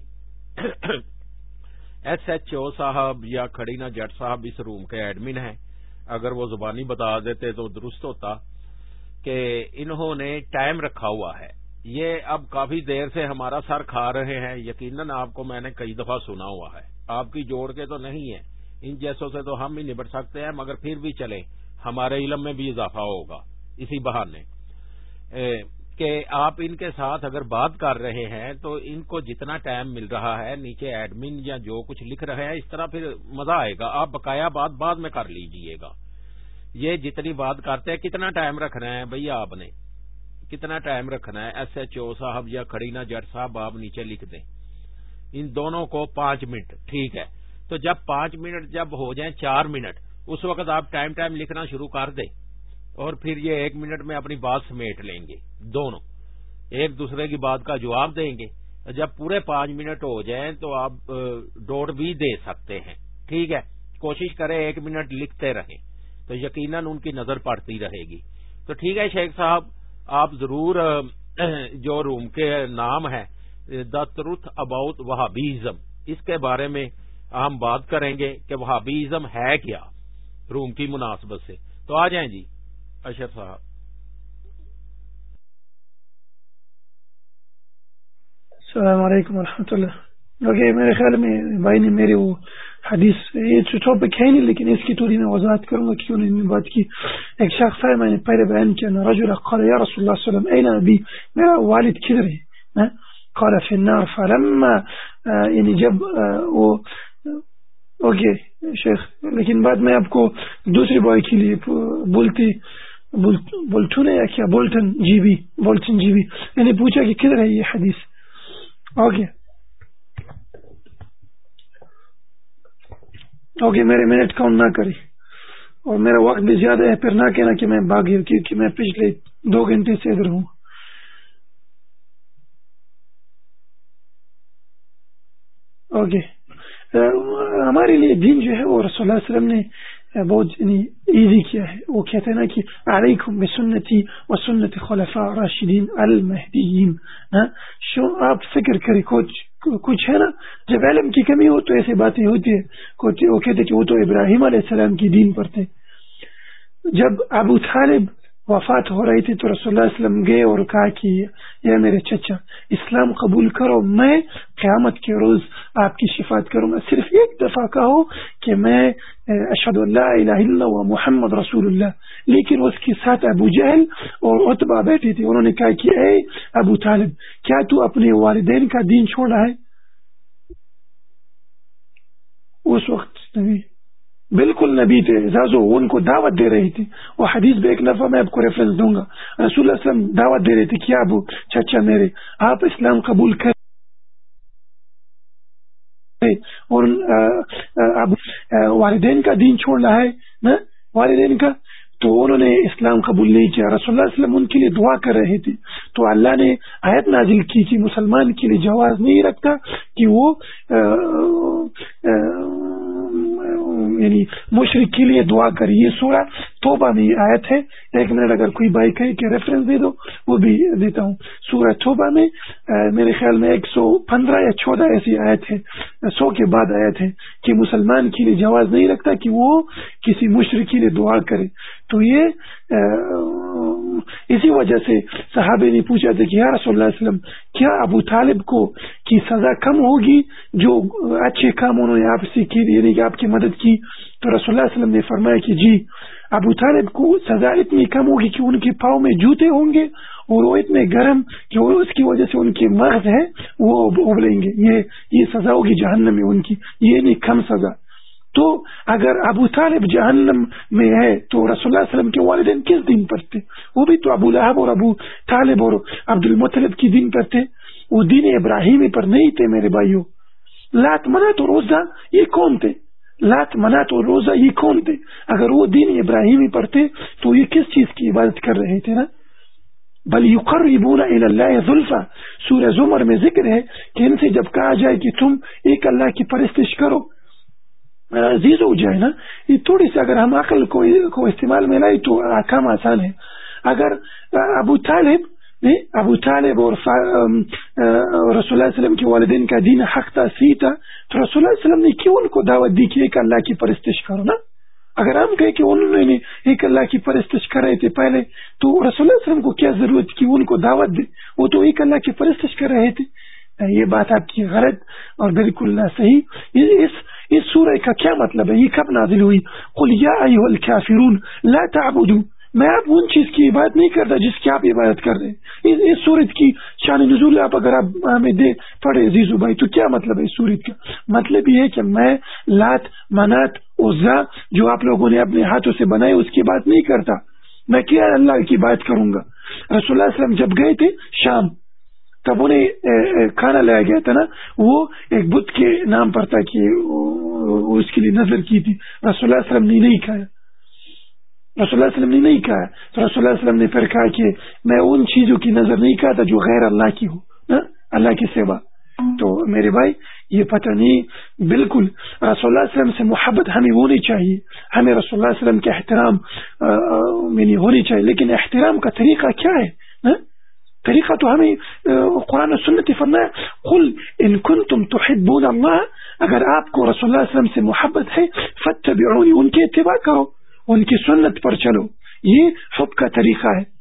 ایس ایچ او صاحب یا کھڑینا جٹ صاحب اس روم کے ایڈمن ہیں۔ اگر وہ زبانی بتا دیتے تو درست ہوتا کہ انہوں نے ٹائم رکھا ہوا ہے۔ یہ اب کافی دیر سے ہمارا سر کھا رہے ہیں۔ یقیناً آپ کو میں نے کئی دفعہ سنا ہوا ہے۔ آپ کی جوڑ کے تو نہیں ہے ان جیسوں سے تو ہم ہی نبٹ سکتے ہیں، مگر پھر بھی چلیں۔ ہمارے علم میں بھی اضافہ ہوگا۔ اسی بہانے۔ کہ آپ ان کے ساتھ اگر بات کر رہے ہیں تو ان کو جتنا ٹائم مل رہا ہے، نیچے ایڈمن یا جو کچھ لکھ رہے ہیں، اس طرح پھر مزہ آئے گا۔ آپ بقایا بات بعد میں کر لیجیے گا۔ یہ جتنی بات کرتے ہیں، کتنا ٹائم رکھنا ہے بھائی آپ نے؟ کتنا ٹائم رکھنا ہے؟ ایس ایچ او صاحب یا کھڑینا جٹ صاحب، آپ نیچے لکھ دیں۔ ان دونوں کو پانچ منٹ، ٹھیک ہے۔ تو جب پانچ منٹ جب ہو جائیں چار منٹ، اس وقت آپ ٹائم ٹائم لکھنا شروع کر دیں۔ اور پھر یہ ایک منٹ میں اپنی بات سمیٹ لیں گے، دونوں۔ ایک دوسرے کی بات کا جواب دیں گے۔ جب پورے پانچ منٹ ہو جائیں تو آپ ڈوٹ بھی دے سکتے ہیں۔ ٹھیک ہے۔ کوشش کریں ایک منٹ لکھتے رہیں۔ تو یقیناً ان کی نظر پڑتی رہے گی۔ تو ٹھیک ہے شیخ صاحب آپ ضرور جو روم کے نام ہے دا ترتھ اباؤٹ وہابیزم، اس کے بارے میں ہم بات کریں گے کہ وہابیزم ہے کیا روم کی مناسبت سے۔ تو آ جائیں جی اشر صاحب۔ السلام علیکم ورحمۃ اللہ۔ اوکے میرے خیال میں بھائی نے میرے وہ حدیث یہ ٹاپک ہے نہیں، لیکن اس کی تھوڑی میں وضاحت کروں گا کیوں نے بات کی۔ ایک شخص ہے، میں نے پہلے بیان کیا رجل قال، یا رسول اللہ صلی اللہ علیہ وسلم نبی، میرا والد کدھر ہے؟ قال، فی النار. فلما یعنی جب وہ، اوکے، شیخ، لیکن بعد میں آپ کو دوسری بوائے کے لیے بولتی بولٹون یا کیا؟ Bolton G B Bolton G B یعنی پوچھا کہ کدھر ہے یہ حدیث؟ اوکے۔ اوکے، میرے منٹ کاؤنٹ نہ کری اور میرا وقت بھی زیادہ ہے، پھر نہ کہنا کہ میں باغی ہوں کیونکہ میں پچھلے دو گھنٹے سے ادھر ہوں۔ اوکے ہمارے لیے دین جو ہے، وہ رسول اللہ علیہ وسلم نے بہت یعنی ایزی کیا ہے۔ وہ کہتے ہیں نا کہ علیکم بسنتی و سنت خلفاء راشدین المہدیین۔ ہاں، آپ فکر کریں کچھ کچھ ہے نا؟ جب علم کی کمی ہو تو ایسی باتیں ہوتی ہے وہ کہتے کہ وہ تو ابراہیم علیہ السلام کی دین پر تھے۔ جب ابو طالب وفات ہو رہی تھی تو رسول اللہ علیہ وسلم گئے اور کہا کہ یہ میرے چچا، اسلام قبول کرو، میں قیامت کے روز آپ کی شفات کروں گا۔ صرف ایک دفعہ کہو کہ میں اشد اللہ الہ اللہ و محمد رسول اللہ۔ لیکن اس کے ساتھ ابو جہل اور اتبا بیٹھی تھی انہوں نے کہا کہ اے ابو طالب، کیا تو اپنے والدین کا دین چھوڑا ہے؟ اس وقت بالکل نبی تھے، زازو، ان کو دعوت دے رہی تھی وہ حدیث بھی ایک دفعہ میں آپ کو ریفرنس دوں گا۔ رسول اللہ وسلم دعوت دے رہی تھی کیا ابو چچا میرے، آپ اسلام قبول کر اور اب والدین کا دین چھوڑ رہا ہے والدین کا؟ تو انہوں نے اسلام قبول نہیں کیا۔ رسول اللہ علیہ وسلم ان کے لیے دعا کر رہے تھے۔ تو اللہ نے آیت نازل کی کہ مسلمان کے لیے جواز نہیں رکھتا کہ وہ یعنی مشرق کے لیے دعا کری یہ سورہ توبہ میں آیت ہے۔ ایک منٹ اگر کوئی بھائی کہے کہ ریفرنس دے دو، وہ بھی دیتا ہوں۔ سورہ توبہ میں میرے خیال میں ایک سو پندرہ یا چودہ ایسی آیت ہے۔ سو کے بعد آیت ہے کہ مسلمان کے لیے جواز نہیں رکھتا کہ وہ کسی مشرق کے لیے دعا کرے۔ تو یہ اسی وجہ سے صحابے نے پوچھا تھا کہ یا رسول اللہ علیہ وسلم، کیا ابو طالب کو کی سزا کم ہوگی جو اچھے کام انہوں نے آپ سے کی یعنی کہ آپ کی مدد کی؟ تو رسول اللہ علیہ وسلم نے فرمایا کہ جی ابو طالب کو سزا اتنی کم ہوگی کہ ان کے پاؤں میں جوتے ہوں گے اور وہ اتنے گرم کہ اس کی وجہ سے ان کے مرض ہے وہ ابلیں گے۔ یہ یہ سزا ہوگی جہنم میں ان کی۔ یہ نہیں، کم سزا۔ تو اگر ابو طالب جہنم میں ہے تو رسول اللہ علیہ وسلم کے والدین کس دن پر تھے؟ وہ بھی تو ابو لہب اور ابو طالب اور عبد المطلب کی دن پر تھے۔ وہ دین ابراہیمی پر نہیں تھے میرے بھائیوں لات منا تو روزہ یہ کون تھے؟ لات منا تو روزہ یہ کون تھے؟ اگر وہ دین ابراہیمی پر تھے تو یہ کس چیز کی عبادت کر رہے تھے نا؟ بل یقربون الى اللہ ذلفا سورہ زمر میں ذکر ہے کہ ان سے جب کہا جائے کہ تم ایک اللہ کی پرستش کرو عزیز ہو جائے نا، یہ تھوڑی سی اگر ہم عقل کو استعمال میں لائے تو کام آسان ہے۔ اگر ابو طالب ابو طالب اور رسول اللہ وسلم کے والدین کا دین حق تھا سی تھا، تو رسول اللہ وسلم نے کیوں ان کو دعوت دی کہ ایک اللہ کی پرستش کرو نا؟ اگر ہم کہیں کہ انہوں نے ایک اللہ کی پرستش کر رہے تھے پہلے، تو رسول اللہ وسلم کو کیا ضرورت کی ان کو دعوت دے؟ وہ تو ایک اللہ کی پرستش کر رہے تھے۔ یہ بات آپ کی غلط اور بالکل نہ صحیح اس اس سورہ کا کیا مطلب ہے؟ یہ کب نازل ہوئی؟ قل یا ایوہ لا تعبدو میں آپ ان چیز کی عبادت نہیں کرتا جس کی آپ عبادت کر رہے ہیں۔ اس سورت کی شان نزول آپ اگر آپ ہمیں دے پڑے عزیزو بھائی، تو کیا مطلب ہے اس سورت کا؟ مطلب یہ ہے کہ میں لات، منات، عزا جو آپ لوگوں نے اپنے ہاتھوں سے بنائے، اس کی بات نہیں کرتا۔ میں کیا اللہ کی بات کروں گا؟ رسول اللہ علیہ وسلم جب گئے تھے شام تب انہیں کھانا لایا گیا تھا نا، وہ ایک بت کے نام پر تھا کہ اس کے لیے نظر کی تھی۔ رسول اللہ وسلم نے نہیں کھایا۔ رسول اللہ وسلم نے نہیں کہا تو رسول اللہ وسلم نے پھر کہا کہ میں ان چیزوں کی نظر نہیں کہا تھا جو غیر اللہ کی ہو اللہ کی سیوا تو میرے بھائی، یہ پتہ نہیں، بالکل رسول اللہ وسلم سے محبت ہمیں ہونی چاہیے۔ ہمیں رسول اللہ وسلم کے احترام یعنی ہونی چاہیے۔ لیکن احترام کا طریقہ کیا ہے؟ طریقہ تو ہمیں قرآن و سنت فرمایا، قل ان کنتم تحبون اللہ، اگر آپ کو رسول اللہ علیہ وسلم سے محبت ہے فتبعونی ان کے اتباع کرو، ان کی سنت پر چلو۔ یہ حب کا طریقہ ہے۔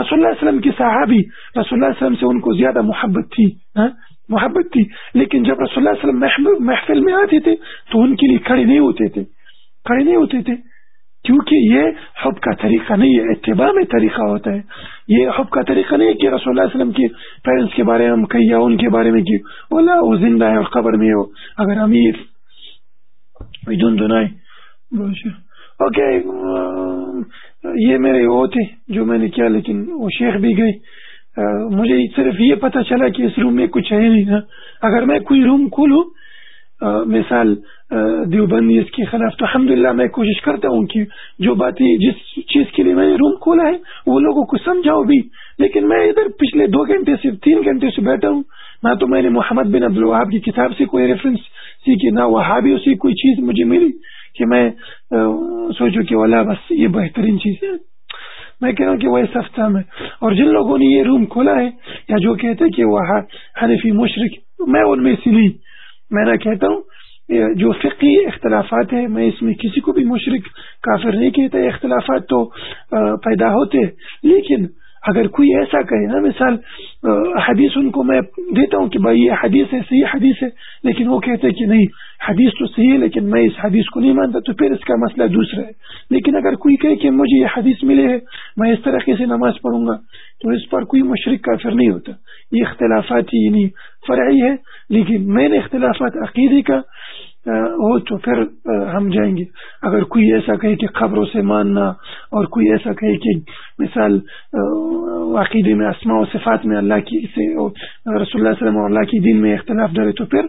رسول اللہ علیہ وسلم کی صحابی، رسول اللہ علیہ وسلم سے ان کو زیادہ محبت تھی محبت تھی۔ لیکن جب رسول اللہ علیہ وسلم محفل میں آتے تھے، تو ان کے لیے کھڑے نہیں ہوتے تھے۔ کھڑے نہیں ہوتے تھے۔ کیونکہ یہ حب کا طریقہ نہیں ہے، اتباع میں طریقہ ہوتا ہے۔ یہ حب کا طریقہ نہیں ہے کہ رسول اللہ علیہ وسلم کے پیرنٹس کے بارے میں ہم کہیں یا ان کے بارے میں کہ اللہ وہ زندہ ہے اور قبر میں ہو۔ اگر امیر دن دنائے اوکے یہ میرے وہ تھے جو میں نے کیا، لیکن وہ شیخ بھی گئے۔ مجھے صرف یہ پتا چلا کہ اس روم میں کچھ ہے نہیں۔ نا اگر میں کوئی روم کھولوں مثال دیوبندی اس کے خلاف تو الحمد میں کوشش کرتا ہوں کہ جو باتیں جس چیز کے لیے میں نے روم کھولا ہے، وہ لوگوں کو سمجھاؤ بھی۔ لیکن میں ادھر پچھلے دو گھنٹے سے، تین گھنٹے سے بیٹھا ہوں۔ نہ تو میں نے محمد بن عبد الوہاب کی کتاب سے کوئی ریفرنس سیکھی نہ وہابیوں سے کوئی چیز مجھے ملی کہ میں سوچوں کہ اولا بس یہ بہترین چیز ہے۔ میں کہہ رہا ہوں کہ وہ ایسا ہے اور جن لوگوں نے یہ روم کھولا ہے، یا جو کہتے کہ وہ حنفی مشرق میں ان میں سے نہیں۔ میں نہ کہتا ہوں جو فقی اختلافات ہیں، میں اس میں کسی کو بھی مشرق کافر نہیں کہتا اختلافات تو پیدا ہوتے لیکن اگر کوئی ایسا کہے نا، مثال حدیث ان کو میں دیتا ہوں کہ بھائی یہ حدیث ہے، صحیح حدیث ہے، لیکن وہ کہتے کہ نہیں، حدیث تو صحیح ہے، لیکن میں اس حدیث کو نہیں مانتا، تو پھر اس کا مسئلہ دوسرا ہے۔ لیکن اگر کوئی کہے کہ مجھے یہ حدیث ملے ہے، میں اس طریقے سے نماز پڑھوں گا، تو اس پر کوئی مشرق کافر نہیں ہوتا۔ یہ اختلافات یعنی فرعی ہے، لیکن میں نے اختلافات عقیدے کا ہو تو پھر ہم جائیں گے۔ اگر کوئی ایسا کہے کہ خبروں سے ماننا اور کوئی ایسا کہے کہ مثال عقیدے میں اسماء و صفات میں اللہ کی سے رسول اللہ وسلم اللہ کی دین میں اختلاف ڈرے تو پھر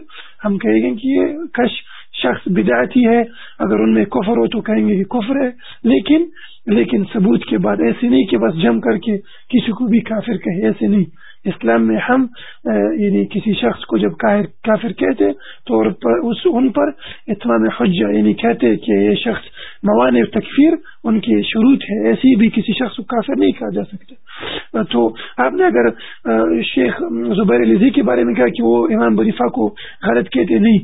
ہم کہیں گے کہ یہ کش شخص بدایتی ہے۔ اگر ان میں کفر ہو تو کہیں گے کہ کفر ہے۔ لیکن لیکن ثبوت کے بعد، ایسے نہیں کہ بس جم کر کے کسی کو بھی کافر کہے، ایسے نہیں۔ اسلام میں ہم یعنی کسی شخص کو جب کافر کہتے، تو ان پر اتمام حجہ یعنی کہتے کہ یہ شخص موان تکفیر، ان کی شروط ہے ایسی بھی کسی شخص کو کافر نہیں کہا جا سکتا۔ تو آپ نے اگر شیخ زبیر علیزی کے بارے میں کہا کہ وہ امام بریفا کو غلط کہتے، نہیں،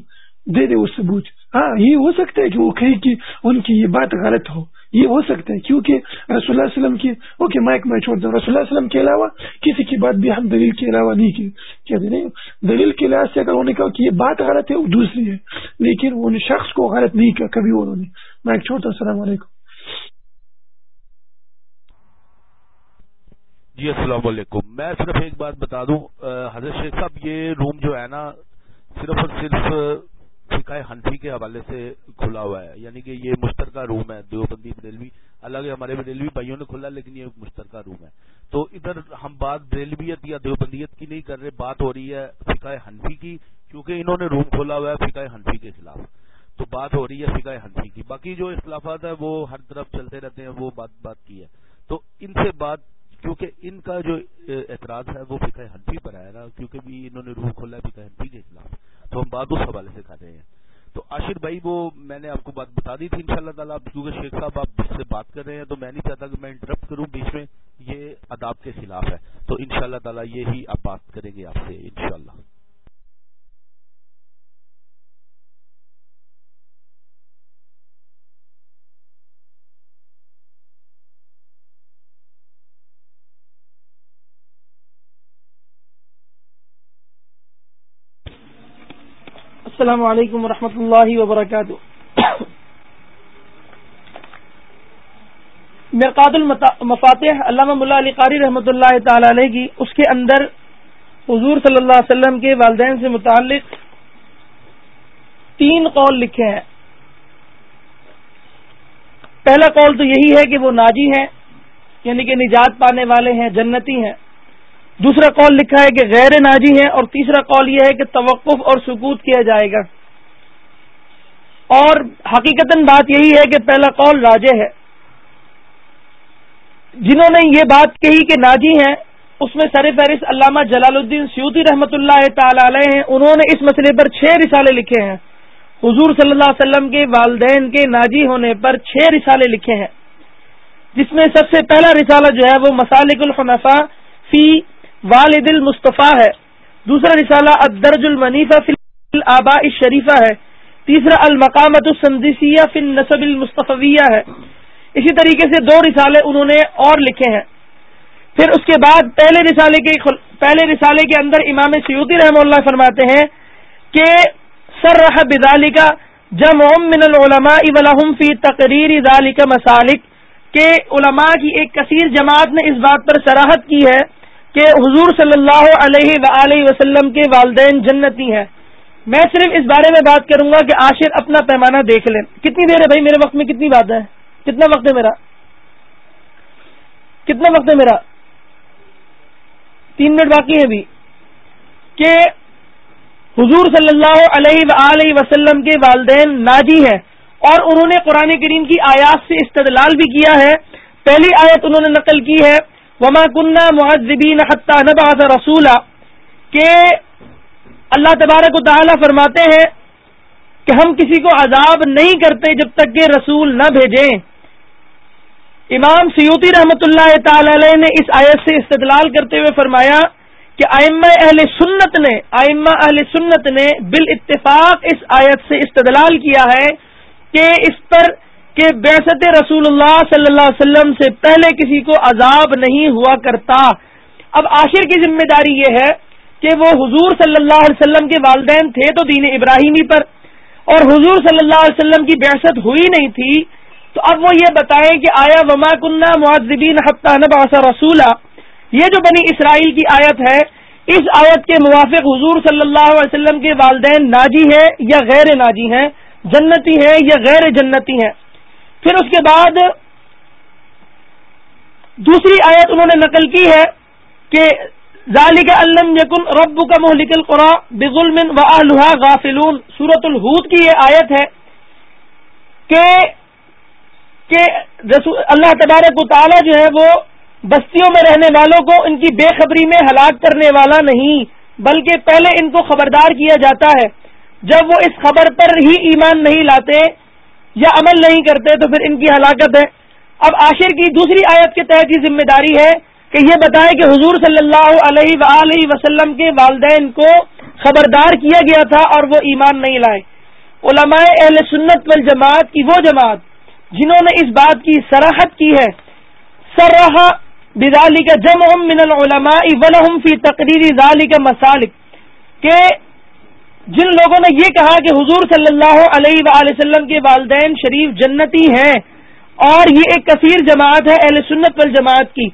دے دے وہ ثبوت۔ ہاں یہ ہو سکتا ہے کہ وہ کہے کہ ان کی یہ بات غلط ہو۔ یہ ہو سکتا ہے کیونکہ رسول اللہ علیہ وسلم کی اوکے مائک میں چھوڑ دوں رسول اللہ علیہ وسلم کے علاوہ کسی کی بات بھی ہم دلیل کے علاوہ نہیں کی کہتے نہیں، دلیل کے لحاظ سے اگر انہوں نے کہا کہ یہ بات غلط ہے، وہ دوسری ہے۔ لیکن ان شخص کو غلط نہیں کیا کبھی انہوں نے۔ مائک چھوڑتا ہوں السلام علیکم۔ جی السلام علیکم۔ میں صرف ایک بات بتا دوں۔ حضرت شیخ صاحب، یہ روم جو ہے نا، صرف اور صرف فقہ ہنفی کے حوالے سے کھلا ہوا ہے۔ یعنی کہ یہ مشترکہ روم ہے، دیوبندی بریلوی۔ الگ ہمارے بریلوی بھائیوں نے کھلا، لیکن یہ مشترکہ روم ہے۔ تو ادھر ہم بات بریلویت یا دیوبندیت کی نہیں کر رہے، بات ہو رہی ہے فقہ ہنفی کی، کیونکہ انہوں نے روم کھولا ہوا ہے فقہ ہنفی کے خلاف۔ تو بات ہو رہی ہے فقہ ہنفی کی۔ باقی جو اختلافات ہے وہ ہر طرف چلتے رہتے ہیں، وہ بات بات کی ہے۔ تو ان سے بات، کیونکہ ان کا جو اعتراض ہے، وہ فقہ ہنفی پر آیا نا کیونکہ بھی انہوں نے روح کھولا ہے فقہ ہنفی کے خلاف۔ تو ہم بات اس حوالے سے کر رہے ہیں۔ تو عاشر بھائی، وہ میں نے آپ کو بات بتا دی تھی ان شاء اللہ تعالیٰ کیونکہ شیخ صاحب آپ سے بات کر رہے ہیں، تو میں نہیں چاہتا کہ میں انٹرپٹ کروں، بیچ میں یہ اداب کے خلاف ہے۔ تو ان شاء اللہ تعالیٰ یہی آپ بات کریں گے آپ سے ان السلام علیکم ورحمۃ اللہ وبرکاتہ۔ مرقاد المفاتح علامہ ملا علی قاری رحمۃ اللہ تعالی علیہ کی اس کے اندر حضور صلی اللہ علیہ وسلم کے والدین سے متعلق تین قول لکھے ہیں۔ پہلا قول تو یہی ہے کہ وہ ناجی ہیں یعنی کہ نجات پانے والے ہیں، جنتی ہیں۔ دوسرا قول لکھا ہے کہ غیر ناجی ہے اور تیسرا قول یہ ہے کہ توقف اور سکوت کیا جائے گا۔ اور حقیقت بات یہی ہے کہ پہلا قول راجے ہے۔ جنہوں نے یہ بات کہی کہ ناجی ہیں، اس میں سر فہرست علامہ جلال الدین سیوتی رحمۃ اللہ تعالی علیہ ہیں۔ انہوں نے اس مسئلے پر چھ رسالے لکھے ہیں۔ حضور صلی اللہ علیہ وسلم کے والدین کے ناجی ہونے پر چھ رسالے لکھے ہیں۔ جس میں سب سے پہلا رسالہ جو ہے وہ مسالک الخنفا فی والد المصطفیٰ ہے۔ دوسرا رسالہ، الدرج المنیفہ فی الآباء الشریفہ ہے۔ تیسرا المقامت السندسیہ فی النصب المصطفیہ ہے۔ اسی طریقے سے دو رسالے انہوں نے اور لکھے ہیں۔ پھر اس کے بعد پہلے رسالے کے پہلے رسالے کے اندر امام سیوتی رحم اللہ فرماتے ہیں کہ سر رح بدالی کا جم من العلماء ولہم فی تقریر ذالک مسالک، کہ علماء کی ایک کثیر جماعت نے اس بات پر سراحت کی ہے کہ حضور صلی اللہ علیہ و وسلم کے والدین جنتی ہیں۔ میں صرف اس بارے میں بات کروں گا کہ آشر اپنا پیمانہ دیکھ لیں۔ کتنی دیر ہے بھائی میرے وقت میں کتنی بات ہے؟ کتنا وقت ہے میرا؟ کتنا وقت ہے میرا؟ تین منٹ باقی ہے ابھی۔ کہ حضور صلی اللہ علیہ و وسلم کے والدین ناجی ہیں اور انہوں نے قرآن کریم کی آیات سے استدلال بھی کیا ہے۔ پہلی آیت انہوں نے نقل کی ہے وما کنہ معذبین حتیٰ نبعث رسولا کہ اللہ تبارک و تعالی فرماتے ہیں کہ ہم کسی کو عذاب نہیں کرتے جب تک کہ رسول نہ بھیجیں۔ امام سیوتی رحمت اللہ تعالی علیہ نے اس آیت سے استدلال کرتے ہوئے فرمایا کہ آئمہ اہل سنت نے آئمہ اہل سنت نے بال اتفاق اس آیت سے استدلال کیا ہے کہ اس پر کہ بیست رسول اللہ صلی اللہ علیہ وسلم سے پہلے کسی کو عذاب نہیں ہوا کرتا۔ اب آخر کی ذمہ داری یہ ہے کہ وہ حضور صلی اللہ علیہ وسلم کے والدین تھے تو دین ابراہیمی پر۔ اور حضور صلی اللہ علیہ وسلم کی بیست ہوئی نہیں تھی، تو اب وہ یہ بتائیں کہ آیا وما کنہ معذبین حتہ نبا رسولہ یہ جو بنی اسرائیل کی آیت ہے، اس آیت کے موافق حضور صلی اللہ علیہ وسلم کے والدین ناجی ہے یا غیر ناجی ہیں، جنتی ہیں یا غیر جنتی ہیں۔ پھر اس کے بعد دوسری آیت انہوں نے نقل کی ہے کہ ذالک علم یکن رب کا محلک القرا بغلم و آلحا غافلون۔ سورت الحود کی یہ آیت ہے کہ کہ اللہ تبارک و تعالی جو ہے وہ بستیوں میں رہنے والوں کو ان کی بے خبری میں ہلاک کرنے والا نہیں، بلکہ پہلے ان کو خبردار کیا جاتا ہے۔ جب وہ اس خبر پر ہی ایمان نہیں لاتے یا عمل نہیں کرتے تو پھر ان کی ہلاکت ہے۔ اب آخر کی دوسری آیت کے تحت یہ ذمہ داری ہے کہ یہ بتائے کہ حضور صلی اللہ علیہ وآلہ وسلم کے والدین کو خبردار کیا گیا تھا اور وہ ایمان نہیں لائے۔ علماء اہل سنت والجماعت کی وہ جماعت جنہوں نے اس بات کی سراحت کی ہے۔ سرحا بزالی کا جم من العلماء ولہم فی تقریر ذالی کا مسالک کہ جن لوگوں نے یہ کہا کہ حضور صلی اللہ علیہ وآلہ وسلم کے والدین شریف جنتی ہیں، اور یہ ایک کثیر جماعت ہے اہل سنت والجماعت کی۔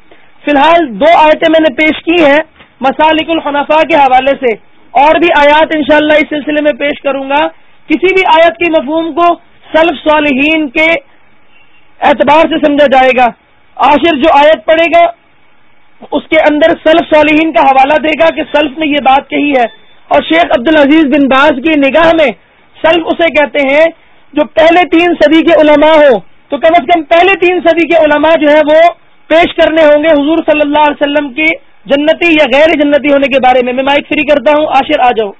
فی الحال دو آیتیں میں نے پیش کی ہیں مسالک الحنفاء کے حوالے سے۔ اور بھی آیات انشاءاللہ اس سلسلے میں پیش کروں گا۔ کسی بھی آیت کی مفہوم کو سلف صالحین کے اعتبار سے سمجھا جائے گا۔ آخر جو آیت پڑے گا، اس کے اندر سلف صالحین کا حوالہ دے گا کہ سلف نے یہ بات کہی ہے۔ اور شیخ عبد العزیز بن باز کی نگاہ میں سلف اسے کہتے ہیں، جو پہلے تین صدی کے علماء ہو تو کم از کم پہلے تین صدی کے علماء جو ہے وہ پیش کرنے ہوں گے حضور صلی اللہ علیہ وسلم کی جنتی یا غیر جنتی ہونے کے بارے میں۔ میں مائک فری کرتا ہوں، آشر آ جاؤ۔